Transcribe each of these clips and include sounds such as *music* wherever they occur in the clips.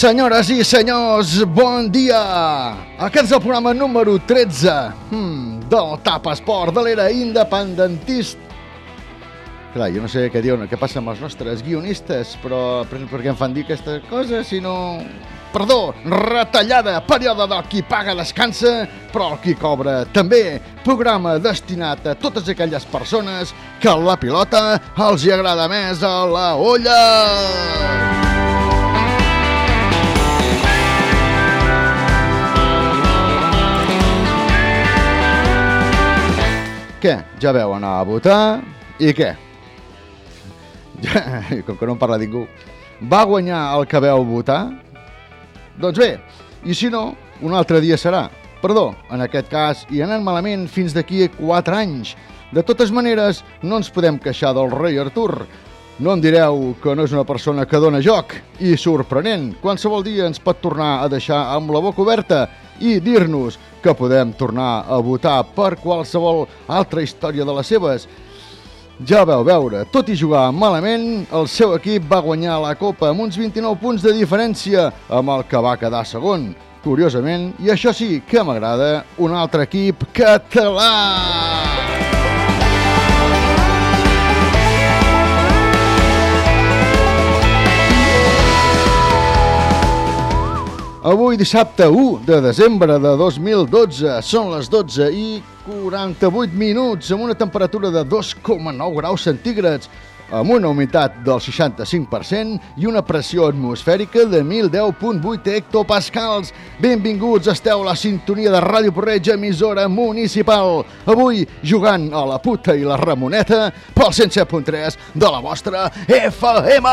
Senyores i senyors, bon dia! Aquest és el programa número 13 hmm, del TAP Esport de l'era independentista. Clar, jo no sé què diuen, què passa amb els nostres guionistes, però per, què em fan dir aquestes coses, si no... Perdó, retallada, període del qui paga descansa, però el qui cobra també. Programa destinat a totes aquelles persones que la pilota els hi agrada més a la olla. Què? Ja veu anar a votar i què? Ja, *laughs* com que no en parla ningú. Va guanyar el que veu votar? Doncs bé, i si no, un altre dia serà. Perdó, en aquest cas, i anant malament fins d'aquí a 4 anys. De totes maneres, no ens podem queixar del rei Artur. No em direu que no és una persona que dona joc. I sorprenent, qualsevol dia ens pot tornar a deixar amb la boca oberta i dir-nos que podem tornar a votar per qualsevol altra història de les seves. Ja veu veure, tot i jugar malament, el seu equip va guanyar la Copa amb uns 29 punts de diferència amb el que va quedar segon. Curiosament, i això sí que m'agrada, un altre equip català! Avui dissabte 1 de desembre de 2012 són les 12 i 48 minuts amb una temperatura de 2,9 graus centígrads amb una humitat del 65% i una pressió atmosfèrica de 1.010.8 hectopascals. Benvinguts, esteu a la sintonia de Ràdio Porreig, emissora municipal. Avui jugant a la puta i la Ramoneta pel 107.3 de la vostra FM.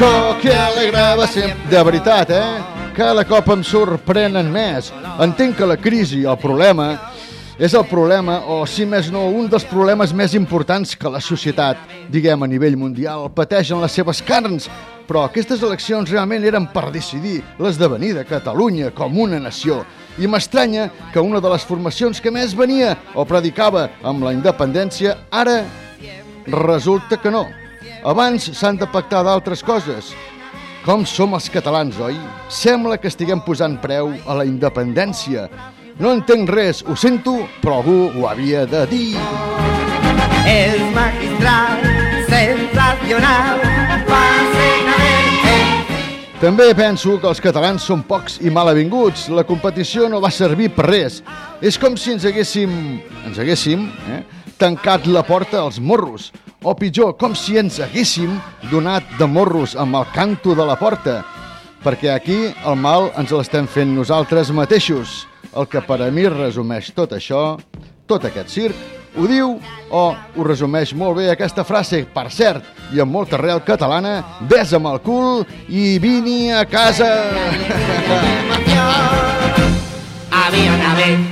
Circo que alegrava sempre... De veritat, eh? Cada cop em sorprenen més. Entenc que la crisi, el problema, és el problema, o si més no, un dels problemes més importants que la societat, diguem a nivell mundial, pateix en les seves carns. Però aquestes eleccions realment eren per decidir l'esdevenir de Catalunya com una nació. I m'estranya que una de les formacions que més venia o predicava amb la independència, ara resulta que no. Abans s'han de pactar d'altres coses. Com som els catalans, oi? Sembla que estiguem posant preu a la independència. No entenc res, ho sento, però algú ho havia de dir. el magistral sensacional També penso que els catalans són pocs i mal avinguts. La competició no va servir per res. És com si ens haguéssim, ens haguéssim eh, tancat la porta als morros. O pitjor, com si ens haguéssim donat de morros amb el canto de la porta. Perquè aquí el mal ens l'estem fent nosaltres mateixos. El que per a mi resumeix tot això, tot aquest circ, ho diu o ho resumeix molt bé aquesta frase, per cert, i amb molta real catalana, ves amb el cul i vini a casa. Había una vez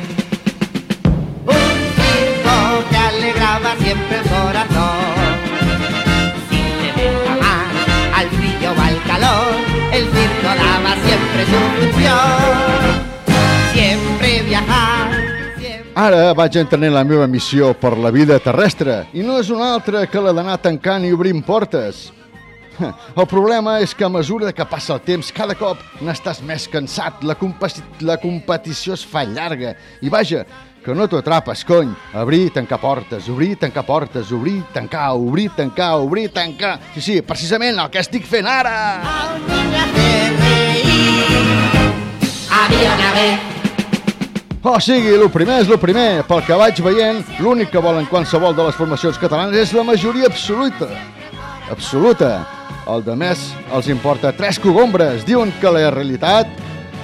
Ara vaig entenent la meva missió per la vida terrestre i no és una altra que la d'anar tancant i obrint portes. *laughs* El problema és que a mesura que passa el temps, cada cop n'estàs més cansat, la, la competició es fa llarga. I vaja, que no t'ho atrapes, cony. Obrir, tancar portes, obrir, tancar portes, obrir, tancar, obrir, tancar, obrir, tancar. Sí, sí, precisament el que estic fent ara. Algún hacer reír. Había una O sigui, el primer és el primer. Pel que vaig veient, l'únic que volen qualsevol de les formacions catalanes és la majoria absoluta. Absoluta. El de més els importa tres cogombres. Diuen que la realitat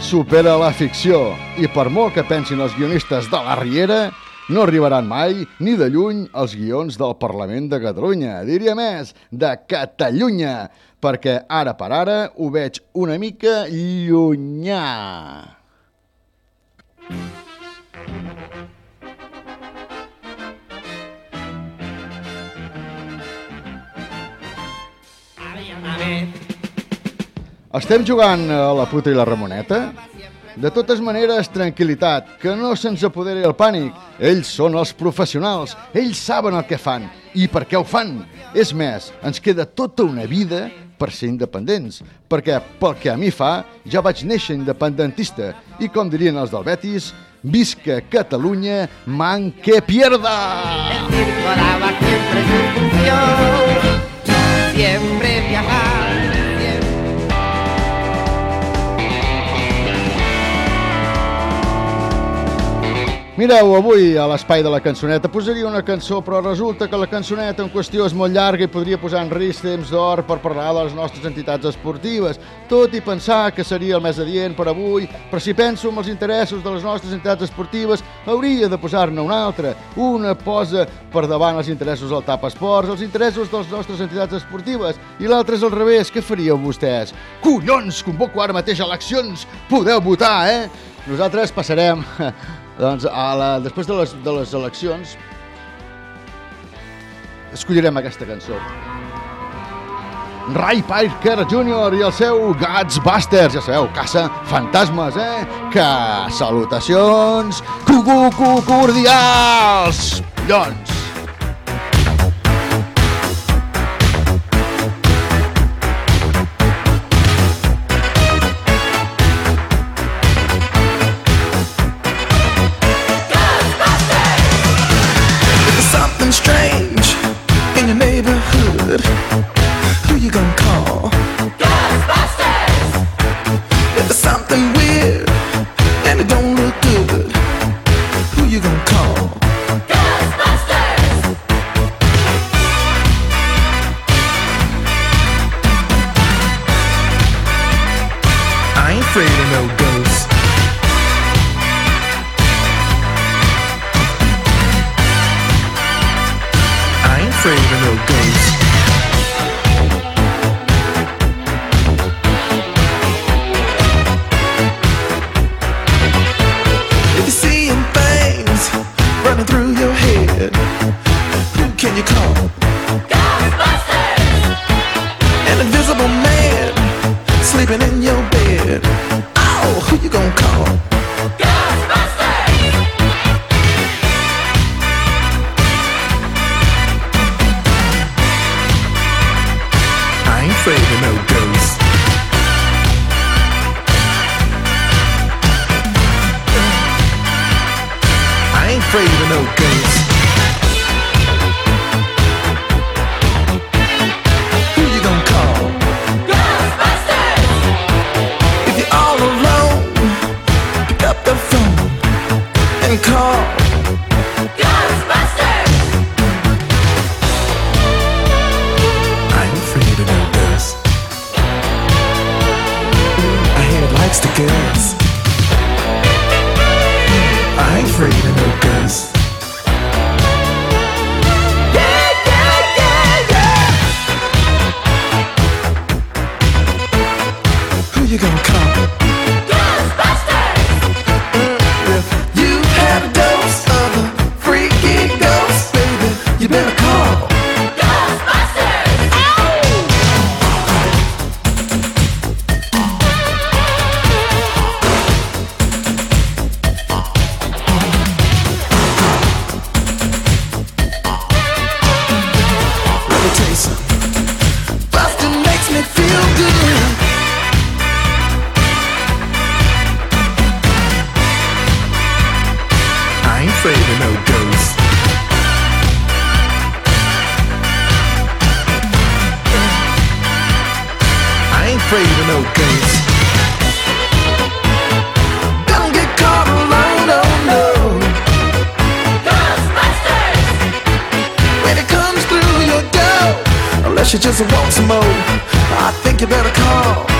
supera la ficció. I per molt que pensin els guionistes de la Riera, no arribaran mai, ni de lluny, als guions del Parlament de Catalunya. Diria més, de Catalunya, perquè ara per ara ho veig una mica llunyà. había Estem jugant a la puta i la Ramoneta? De totes maneres, tranquil·litat, que no se'ns apoderi el pànic. Ells són els professionals, ells saben el que fan i per què ho fan. És més, ens queda tota una vida per ser independents, perquè pel que a mi fa, ja vaig néixer independentista i com dirien els del Betis, visca Catalunya, man que pierda! El circo daba siempre viajar. Mireu, avui a l'espai de la cançoneta posaria una cançó, però resulta que la cançoneta en qüestió és molt llarga i podria posar en risc temps d'or per parlar de les nostres entitats esportives, tot i pensar que seria el més adient per avui, però si penso en els interessos de les nostres entitats esportives, hauria de posar-ne una altra. Una posa per davant els interessos del TAP Esports, els interessos de les nostres entitats esportives, i l'altra és al revés. Què faríeu vostès? Collons, convoco ara mateix eleccions! Podeu votar, eh? Nosaltres passarem doncs, a la, després de les, de les eleccions escollirem aquesta cançó. Ray Parker Jr. i el seu Godsbusters, ja sabeu, caça fantasmes, eh? Que salutacions cu cu cordials. Something strange afraid of no ghosts. Don't get caught alone, oh no. When it comes through your door, unless you just want some more, I think you better call.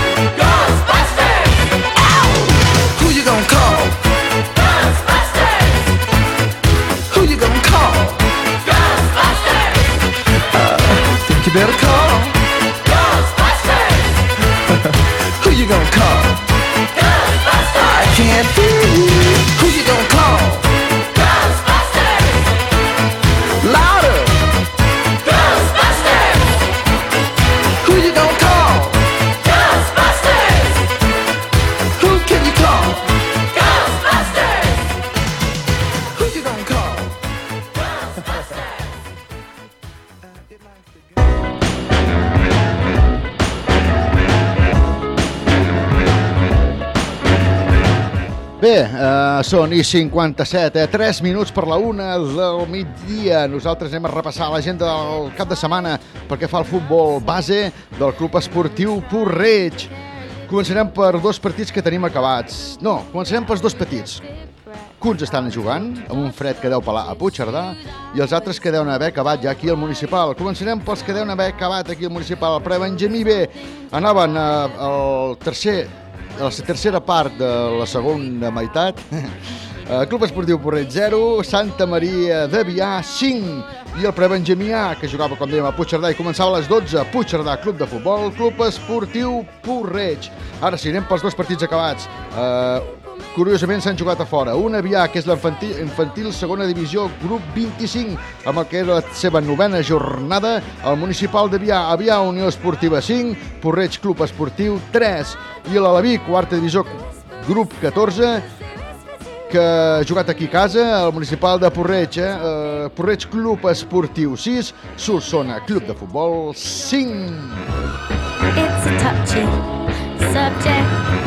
Eh, són i 57, eh, 3 minuts per la una del migdia. Nosaltres anem a repassar l'agenda del cap de setmana perquè fa el futbol base del Club Esportiu Porreig. Començarem per dos partits que tenim acabats. No, començarem pels dos petits. que uns estan jugant, amb un fred que deu pelar a Puigcerdà, i els altres que deuen haver acabat ja aquí al municipal. Començarem pels que deuen haver acabat aquí al municipal. El pre-Benjamí B anaven eh, al tercer a la tercera part de la segona meitat. Eh, Club Esportiu Porret 0, Santa Maria de Vià 5 i el prebenjamià, que jugava, com dèiem, a Puigcerdà i començava a les 12, Puigcerdà, Club de Futbol, Club Esportiu Porreig. Ara sí, anem pels dos partits acabats. Uh, curiosament s'han jugat a fora. Un Avià, que és l'infantil infantil segona divisió, grup 25, amb el que era la seva novena jornada. El municipal d'Avià, Avià Unió Esportiva 5, Porreig Club Esportiu 3 i l'Alaví, quarta divisió, grup 14, que ha jugat aquí a casa, el municipal de Porreig, eh? eh Porreig Club Esportiu 6, Solsona Club de Futbol 5. It's a touchy subject.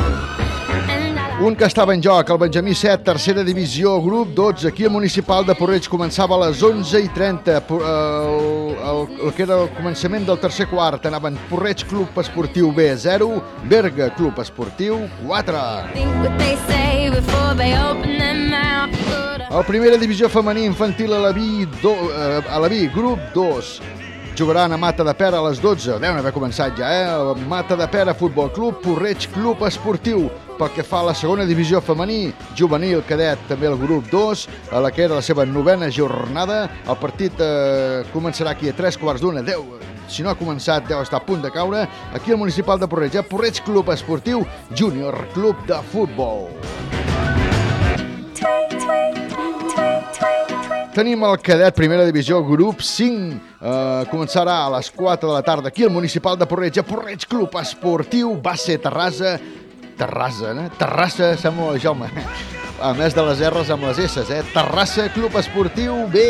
Un que estava en joc, el Benjamí 7, tercera divisió, grup 12. Aquí el municipal de Porreig començava a les 11 i 30. Por- El, el, el que era el començament del tercer quart anaven Porreig Club Esportiu B 0, Berga Club Esportiu 4. think what they say before they open their mouth. Good El primera divisió femení infantil a la Vi, do, eh, a la Vi grup 2. Jugaran a Mata de Pera a les 12. Deuen haver començat ja, eh? Mata de Pera Futbol Club, Porreig Club Esportiu. Pel que fa a la segona divisió femení, juvenil, cadet, també el grup 2, a la que era la seva novena jornada. El partit eh, començarà aquí a 3 quarts d'una, 10, si no ha començat, deu estar a punt de caure. Aquí al municipal de Porreig, eh? Porreig Club Esportiu, Júnior Club de Futbol. Tenim el cadet primera divisió, grup 5. Uh, començarà a les 4 de la tarda aquí al municipal de Porreig, a Porreig Club Esportiu, Base Terrassa. Terrassa, eh? Terrassa, sembla Jaume. A més de les R's amb les S, eh? Terrassa Club Esportiu B.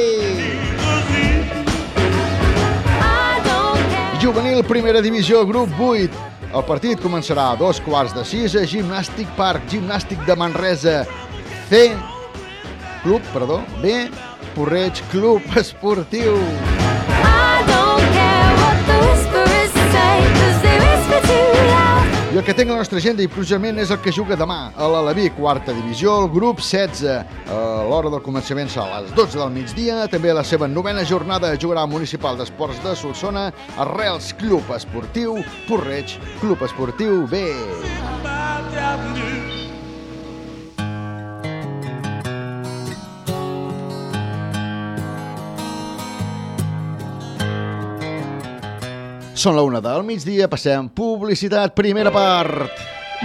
Juvenil primera divisió, grup 8. El partit començarà a dos quarts de sis a Gimnàstic Parc, Gimnàstic de Manresa. C, Club, perdó, B, Porreig Club Esportiu. I don't care what the whisperers El que té la nostra agenda i projament és el que juga demà a l'Alaví, quarta divisió, el grup 16. A l'hora del començament serà a les 12 del migdia. També la seva novena jornada jugarà el Municipal d'Esports de Solsona, Arrels Club Esportiu, Porreig Club Esportiu B. Són la una del migdia, passem publicitat, primera part.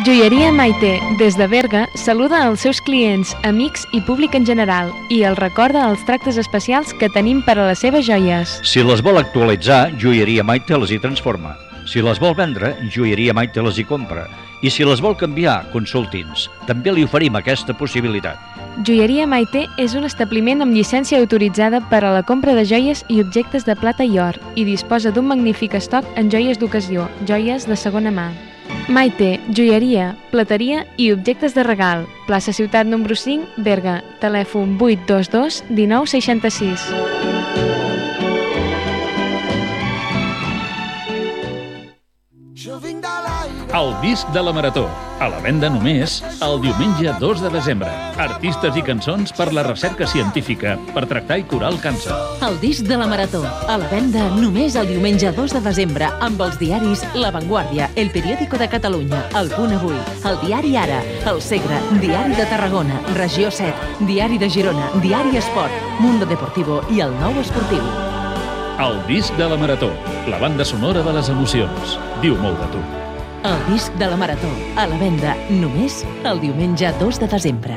Joieria Maite, des de Berga, saluda els seus clients, amics i públic en general i els recorda els tractes especials que tenim per a les seves joies. Si les vol actualitzar, Joieria Maite les hi transforma. Si les vol vendre, Joieria Maite les hi compra. I si les vol canviar, consulti'ns. També li oferim aquesta possibilitat. Joieria Maite és un establiment amb llicència autoritzada per a la compra de joies i objectes de plata i or i disposa d'un magnífic estoc en joies d'ocasió, joies de segona mà. Maite, joieria, plateria i objectes de regal. Plaça Ciutat número 5, Berga. Telèfon 822 1966. El disc de la Marató, a la venda només el diumenge 2 de desembre. Artistes i cançons per la recerca científica per tractar i curar el càncer. El disc de la Marató, a la venda només el diumenge 2 de desembre amb els diaris La Vanguardia, El Periódico de Catalunya, El Punt Avui, El Diari Ara, El Segre, Diari de Tarragona, Regió 7, Diari de Girona, Diari Esport, Mundo Deportivo i El Nou Esportiu. El disc de la Marató, la banda sonora de les emocions. Diu molt de tu. El disc de la Marató, a la venda només el diumenge 2 de desembre.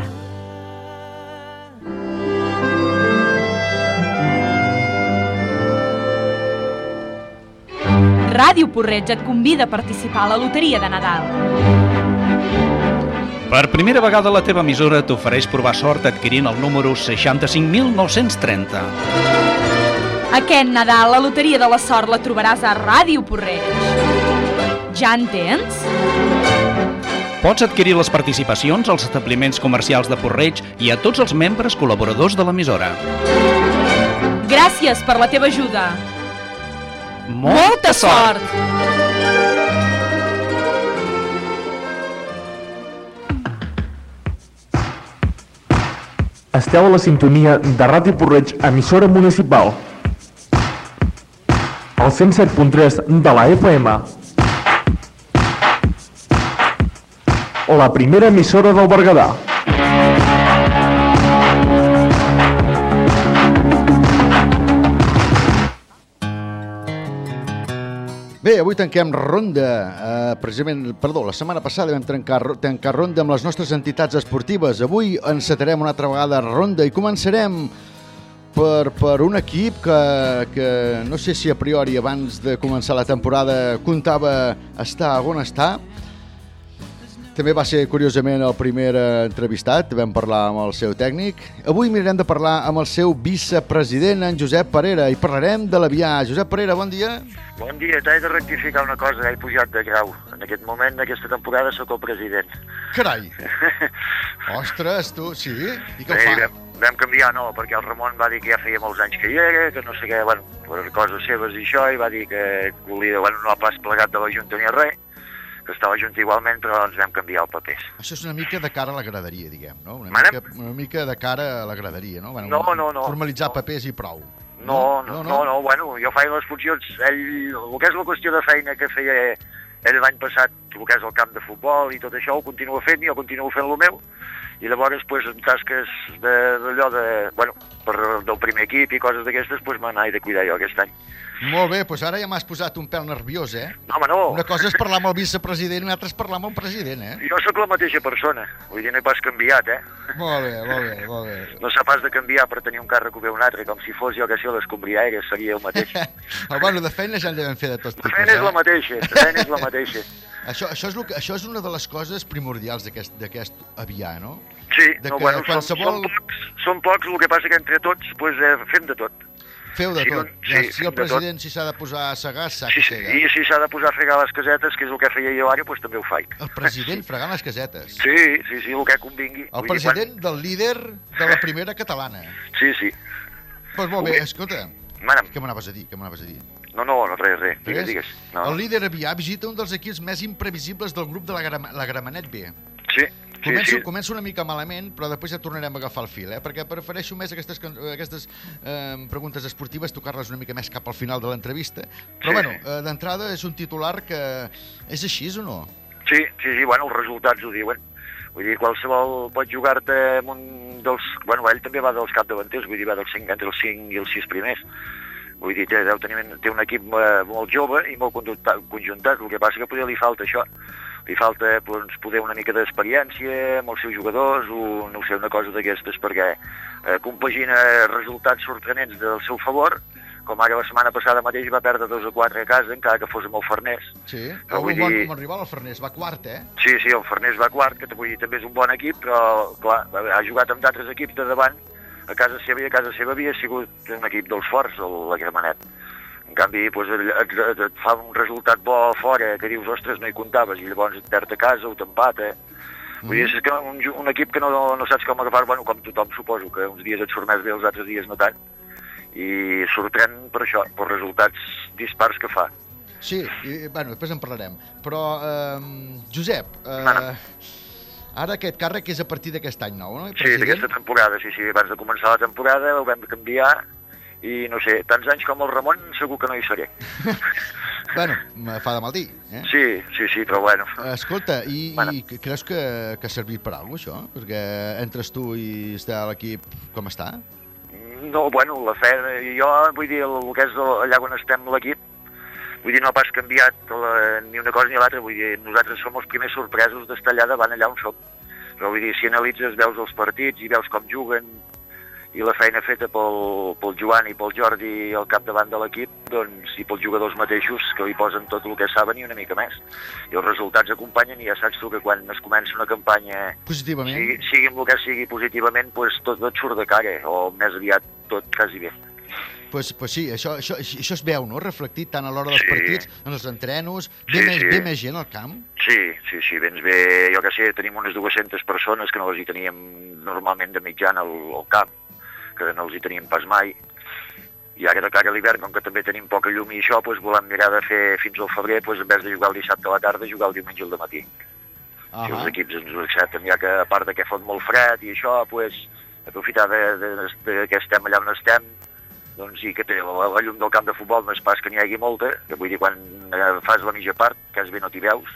Ràdio Porreig et convida a participar a la Loteria de Nadal. Per primera vegada la teva emissora t'ofereix provar sort adquirint el número 65.930. Aquest Nadal la Loteria de la Sort la trobaràs a Ràdio Porreig. Ja entens? Pots adquirir les participacions als establiments comercials de Porreig i a tots els membres col·laboradors de l'emissora. Gràcies per la teva ajuda. Molta sort! Esteu a la sintonia de Ràdio Porreig, emissora municipal. El 107.3 de la FM. La primera emissora del Berguedà. Bé, avui tanquem ronda, eh, precisament, perdó, la setmana passada vam trencar, tancar ronda amb les nostres entitats esportives. Avui encetarem una altra vegada ronda i començarem per, per un equip que, que no sé si a priori abans de començar la temporada comptava estar on està. També va ser, curiosament, el primer eh, entrevistat, vam parlar amb el seu tècnic. Avui mirarem de parlar amb el seu vicepresident, en Josep Parera, i parlarem de l'avià. Josep Parera, bon dia. Bon dia, t'he de rectificar una cosa, he pujat de grau. En aquest moment, d'aquesta temporada, sóc el president. Carai! *laughs* Ostres, tu, sí? I què Bé, fa? vam canviar, no, perquè el Ramon va dir que ja feia molts anys que hi era, que no sé què, bueno, per coses seves i això, i va dir que volia, bueno, no ha pas plegat de la Junta ni res, que estava junta igualment, però ens vam canviar el papers. Això és una mica de cara a la graderia, diguem, no? Una mica, una mica de cara a la graderia, no? Bueno, No, no, no. Formalitzar papers i prou. No, no, no, no, bueno, jo feia les funcions, ell, el que és la qüestió de feina que feia ell l'any passat, el que és el camp de futbol i tot això, ho continua fent, jo continuo fent el meu, i llavors, pues, en tasques de- d'allò de, bueno, per, del primer equip i coses d'aquestes, pues, me n'he de cuidar jo aquest any. Molt bé, doncs ara ja m'has posat un pèl nerviós, eh? No, home, no. Una cosa és parlar amb el vicepresident i una altra és parlar amb el president, eh? Jo sóc la mateixa persona, vull dir, no he pas canviat, eh? Molt bé, molt bé, molt bé. No s'ha pas de canviar per tenir un càrrec o bé un altre, com si fos jo que sé l'escombriaire, seria el mateix. *laughs* Oh, bueno, de feina ja en devem fer de tot tipus, La feina és la eh? mateixa, la feina és la mateixa. *laughs* Això, això, és lo que, això és una de les coses primordials d'aquest avià, no? Sí, De no, bueno, qualsevol- som, som, pocs, som pocs, el que passa que entre tots pues, eh, fem de tot. Feu de Sí, tot. sí, si el tot. president s'ha de posar a segar, s'ha Sí, sí. I si s'ha de posar a fregar les casetes, que és el que feia jo ara, pues, també ho faig. El president fregant les casetes. Sí, sí, sí, el que convingui. El president del líder de la primera catalana. Quan... Sí, sí. Doncs molt bé, escolta, Mana'm. què m'anaves a dir? Què m'anaves a dir? No, no, no, res, res. Digues, digues. No. El líder avià visita un dels equips més imprevisibles del grup de la, Gra la Gramenet B. Sí, Començo, sí, sí. començo una mica malament, però després ja tornarem a agafar el fil, eh? perquè prefereixo més aquestes, aquestes eh, preguntes esportives, tocar-les una mica més cap al final de l'entrevista. Però Sí. bueno, eh, d'entrada és un titular que és així o no? Sí, sí, sí, bueno, els resultats ho diuen. Vull dir, qualsevol pot jugar-te amb un dels... Bueno, ell també va dels capdavanters, vull dir, va dels 5, entre els 5 i els 6 primers. Vull dir, té, deu tenir, té un equip eh, molt jove i molt conjuntat. El que passa que poder li falta això. Li falta doncs, poder una mica d'experiència amb els seus jugadors, o, no sé, una cosa d'aquestes, perquè eh, compagina resultats sorprenents del seu favor, com ara la setmana passada mateix va perdre 2 o 4 a casa, encara que fos amb el Farners. Sí, Però un vull bon, dir- un rival al Farners, va quart, eh? Sí, sí, el Farners va quart, que vull dir, també és un bon equip, però clar, ha jugat amb d'altres equips de davant, a casa seva i a casa seva havia sigut un equip dels forts, el, la Gramenet. Canvi, doncs, et, et, et fa un resultat bo fora, que dius, ostres, no hi comptaves, i llavors et perd a casa o t'empata. Vull dir, és que un, un equip que no, no saps com agafar, bueno, com tothom suposo, que uns dies et surt més bé, els altres dies no tant, i sorprèn per això, per resultats dispars que fa. Sí, i, bueno, després en parlarem. Però, eh, Josep, eh, ara aquest càrrec és a partir d'aquest any nou, no? Sí, d'aquesta temporada, sí, sí, abans de començar la temporada ho vam canviar i no sé, tants anys com el Ramon segur que no hi seré. *laughs* Bueno, me fa de mal dir, eh? Sí, sí, sí, però bueno. Escolta, i, i creus que, que ha servit per alguna això? Perquè entres tu i està l'equip com està? No, bueno, la fe, jo vull dir, el, el que és allà on estem l'equip, vull dir, no ha pas canviat la, ni una cosa ni l'altra, vull dir, nosaltres som els primers sorpresos d'estar allà davant allà on som. Però vull dir, si analitzes, veus els partits i veus com juguen i la feina feta pel, pel Joan i pel Jordi al capdavant de l'equip, doncs, i pels jugadors mateixos, que li posen tot el que saben i una mica més. I els resultats acompanyen i ja saps tu que quan es comença una campanya Positivament. sigui, sigui amb el que sigui positivament, pues, tot et surt de cara, o més aviat tot quasi bé. Pues, pues sí, això, això, això es veu, no?, reflectit tant a l'hora dels Sí. partits, en els entrenos, ve, Sí, més, sí. ve més gent al camp. Sí, sí, sí, vens bé, jo que sé, tenim unes 200 persones que no les hi teníem normalment de mitjana al, al camp, que no els hi teníem pas mai, i ara de cara a l'hivern, com que també tenim poca llum i això, doncs volem mirar de fer fins al febrer, doncs en vez de jugar el dissabte a la tarda, jugar el diumenge al matí. Si els equips ens ho accepten, ja que a part de que fot molt fred i això, doncs, aprofitar de, de, de, que estem allà on estem, doncs sí que té la, la llum del camp de futbol no és pas que n'hi hagi molta, que vull dir, quan eh, fas la mitja part, quasi bé no t'hi veus,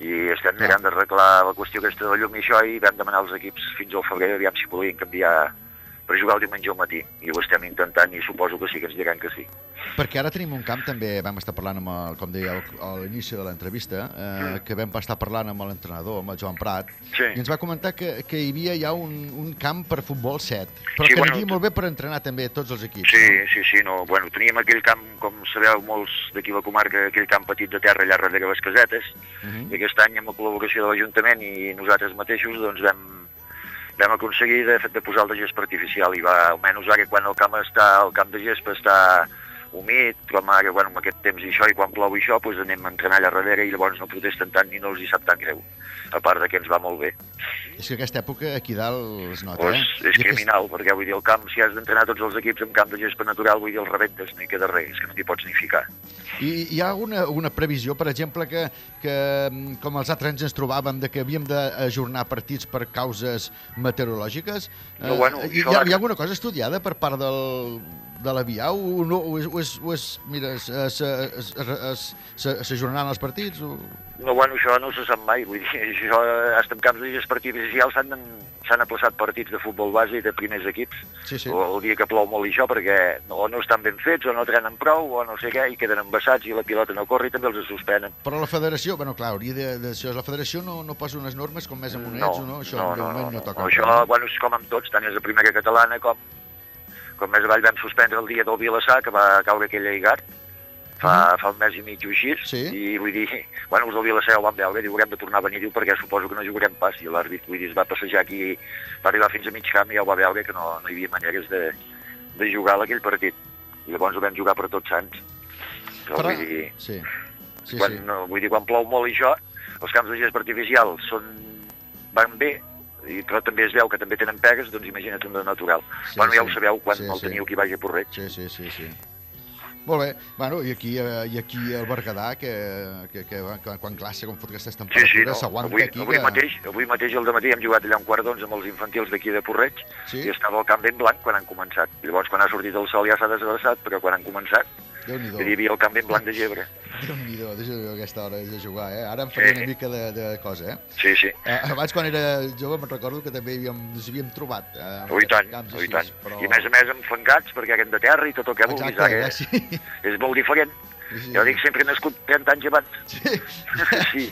i estem mirant d'arreglar la qüestió aquesta de la llum i això, i vam demanar als equips fins al febrer, aviam si podien canviar per jugar el diumenge al matí, i ho estem intentant, i suposo que sí, que ens diran que sí. Perquè ara tenim un camp, també vam estar parlant amb, el, com deia al- a l'inici de l'entrevista, eh, que vam estar parlant amb l'entrenador, amb el Joan Prat, Mm. Sí. i ens va comentar que, que hi havia ja un, un camp per futbol set, però Sí, que bueno, aniria molt bé per entrenar també tots els equips. Sí, sí, sí, no. Bueno, teníem aquell camp, com sabeu molts d'aquí la comarca, aquell camp petit de terra allà darrere les casetes, Mhm. i aquest any amb la col·laboració de l'Ajuntament i nosaltres mateixos doncs vam, vam aconseguir de, de posar el de gespa artificial i va, almenys ara quan el camp està, el camp de gespa està humit, com ara, bueno, amb aquest temps i això, i quan plou i això, doncs anem a entrenar allà darrere i llavors no protesten tant ni no els hi sap tan greu. A part de que ens va molt bé. És que aquesta època aquí dalt es nota, Pues, eh? és I aquest- criminal, perquè vull dir, el camp, si has d'entrenar tots els equips en camp de gespa natural, vull dir, el rebentes, no hi queda res, que no t'hi pots ni ficar. I hi ha alguna, alguna previsió, per exemple, que, que mm, com els altres anys ens trobàvem, de que havíem d'ajornar partits per causes meteorològiques? No, bueno, això hi, ha, hi ha alguna cosa estudiada per part del, de la VIA o, no, o, és, o, és, o és, mira, s'ajornaran els partits? O... No, bueno, això no se sap mai, vull dir, *laughs* això, hasta en camps de gespa artificial s'han s'han aplaçat partits de futbol base i de primers equips, Sí, sí. o el dia que plou molt i això, perquè o no estan ben fets, o no trenen prou, o no sé què, i queden embassats i la pilota no corre i també els suspenen. Però la federació, bueno, clar, hauria de, de, això, la federació no, no posa unes normes com més amonets o no? Això no, no, no, no, toca. no, això, bueno, és com amb tots, tant és la primera catalana com, com més avall vam suspendre el dia del Vilassar, que va caure aquell aiguat, fa, fa un mes i mig o així, Sí. i vull dir, bueno, els del Vilassar ho van veure, diu, haurem de tornar a venir, diu, perquè suposo que no jugarem pas, i l'àrbit, vull dir, es va passejar aquí, va arribar fins a mig camp i ja ho va veure que no, no hi havia maneres de, de jugar aquell partit. I llavors ho vam jugar per tots sants. Però, Però- vull dir, Sí, sí, quan, sí. No, vull dir, quan plou molt i això, els camps de gespa artificial són, van bé, i, però també es veu que també tenen pegues, doncs imagina't un de natural. Sí, bueno, ja sí. ho sabeu quan Sí, el sí. teniu qui vagi a Porreig. Sí, sí, sí, sí. Molt bé, bueno, i aquí, eh, i aquí el Berguedà, que, que, que, que quan classe, com fot aquestes Sí, sí, temperatures, no. s'aguanta Avui, aquí. avui, que... mateix, avui mateix al matí hem jugat allà un quart d'onze amb els infantils d'aquí de Porreig Sí? i estava el camp ben blanc quan han començat. Llavors quan ha sortit el sol ja s'ha desgraçat, però quan han començat Déu-n'hi-do. hi havia el camp ben blanc de gebre. Déu-n'hi-do, deixa aquesta hora de jugar, eh? Ara em faria una mica de, de cosa, eh? Sí, sí. Eh, abans, quan era jove, me'n recordo que també havíem, ens havíem trobat. Eh, Oh, i tant, camps oh, i tant. Però... I a més a més enfangats perquè eren de terra i tot el que vulguis. Exacte, Ara, eh, sí. És molt diferent. Sí. Jo dic sempre he nascut 30 anys abans. Sí.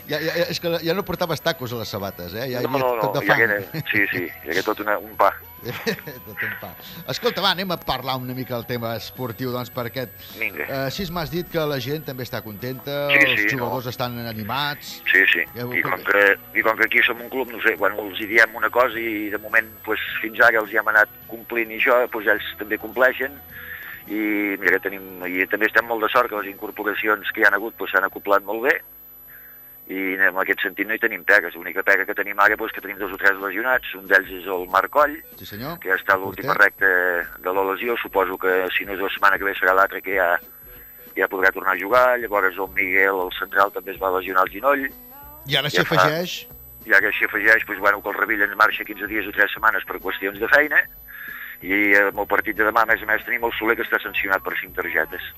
Ja, *laughs* ja, ja, és que ja no portaves tacos a les sabates, eh? Ja no, no, no, tot de ja fang. era, sí, sí, ja era tot una, un pa. *laughs* tot un pa. Escolta, va, anem a parlar una mica del tema esportiu, doncs, per aquest... Vinga. Eh, així m'has dit que la gent també està contenta, Sí, els sí, jugadors estan animats... Sí, sí. Ja I com, que, I com que aquí som un club, no sé, bueno, els diem una cosa i de moment pues, fins ara els hi hem anat complint i això, pues, ells també compleixen i mira que tenim, i també estem molt de sort que les incorporacions que hi han hagut doncs, s'han acoplat molt bé. I en aquest sentit no hi tenim pegues. L'única pega que tenim ara doncs, que tenim dos o tres lesionats, un d'ells és el Marc Coll, Sí, senyor. que ja està a l'última recta de la lesió, suposo que si no és la setmana que ve serà l'altra que ja, ja podrà tornar a jugar, llavors el Miguel, el central, també es va lesionar el ginoll, I ara s'hi Ja fa- afegeix... i ara s'hi afegeix doncs, bueno, que el Revilla ens marxa 15 dies o 3 setmanes per qüestions de feina, i eh, amb el partit de demà, a més a més, tenim el Soler que està sancionat per 5 targetes.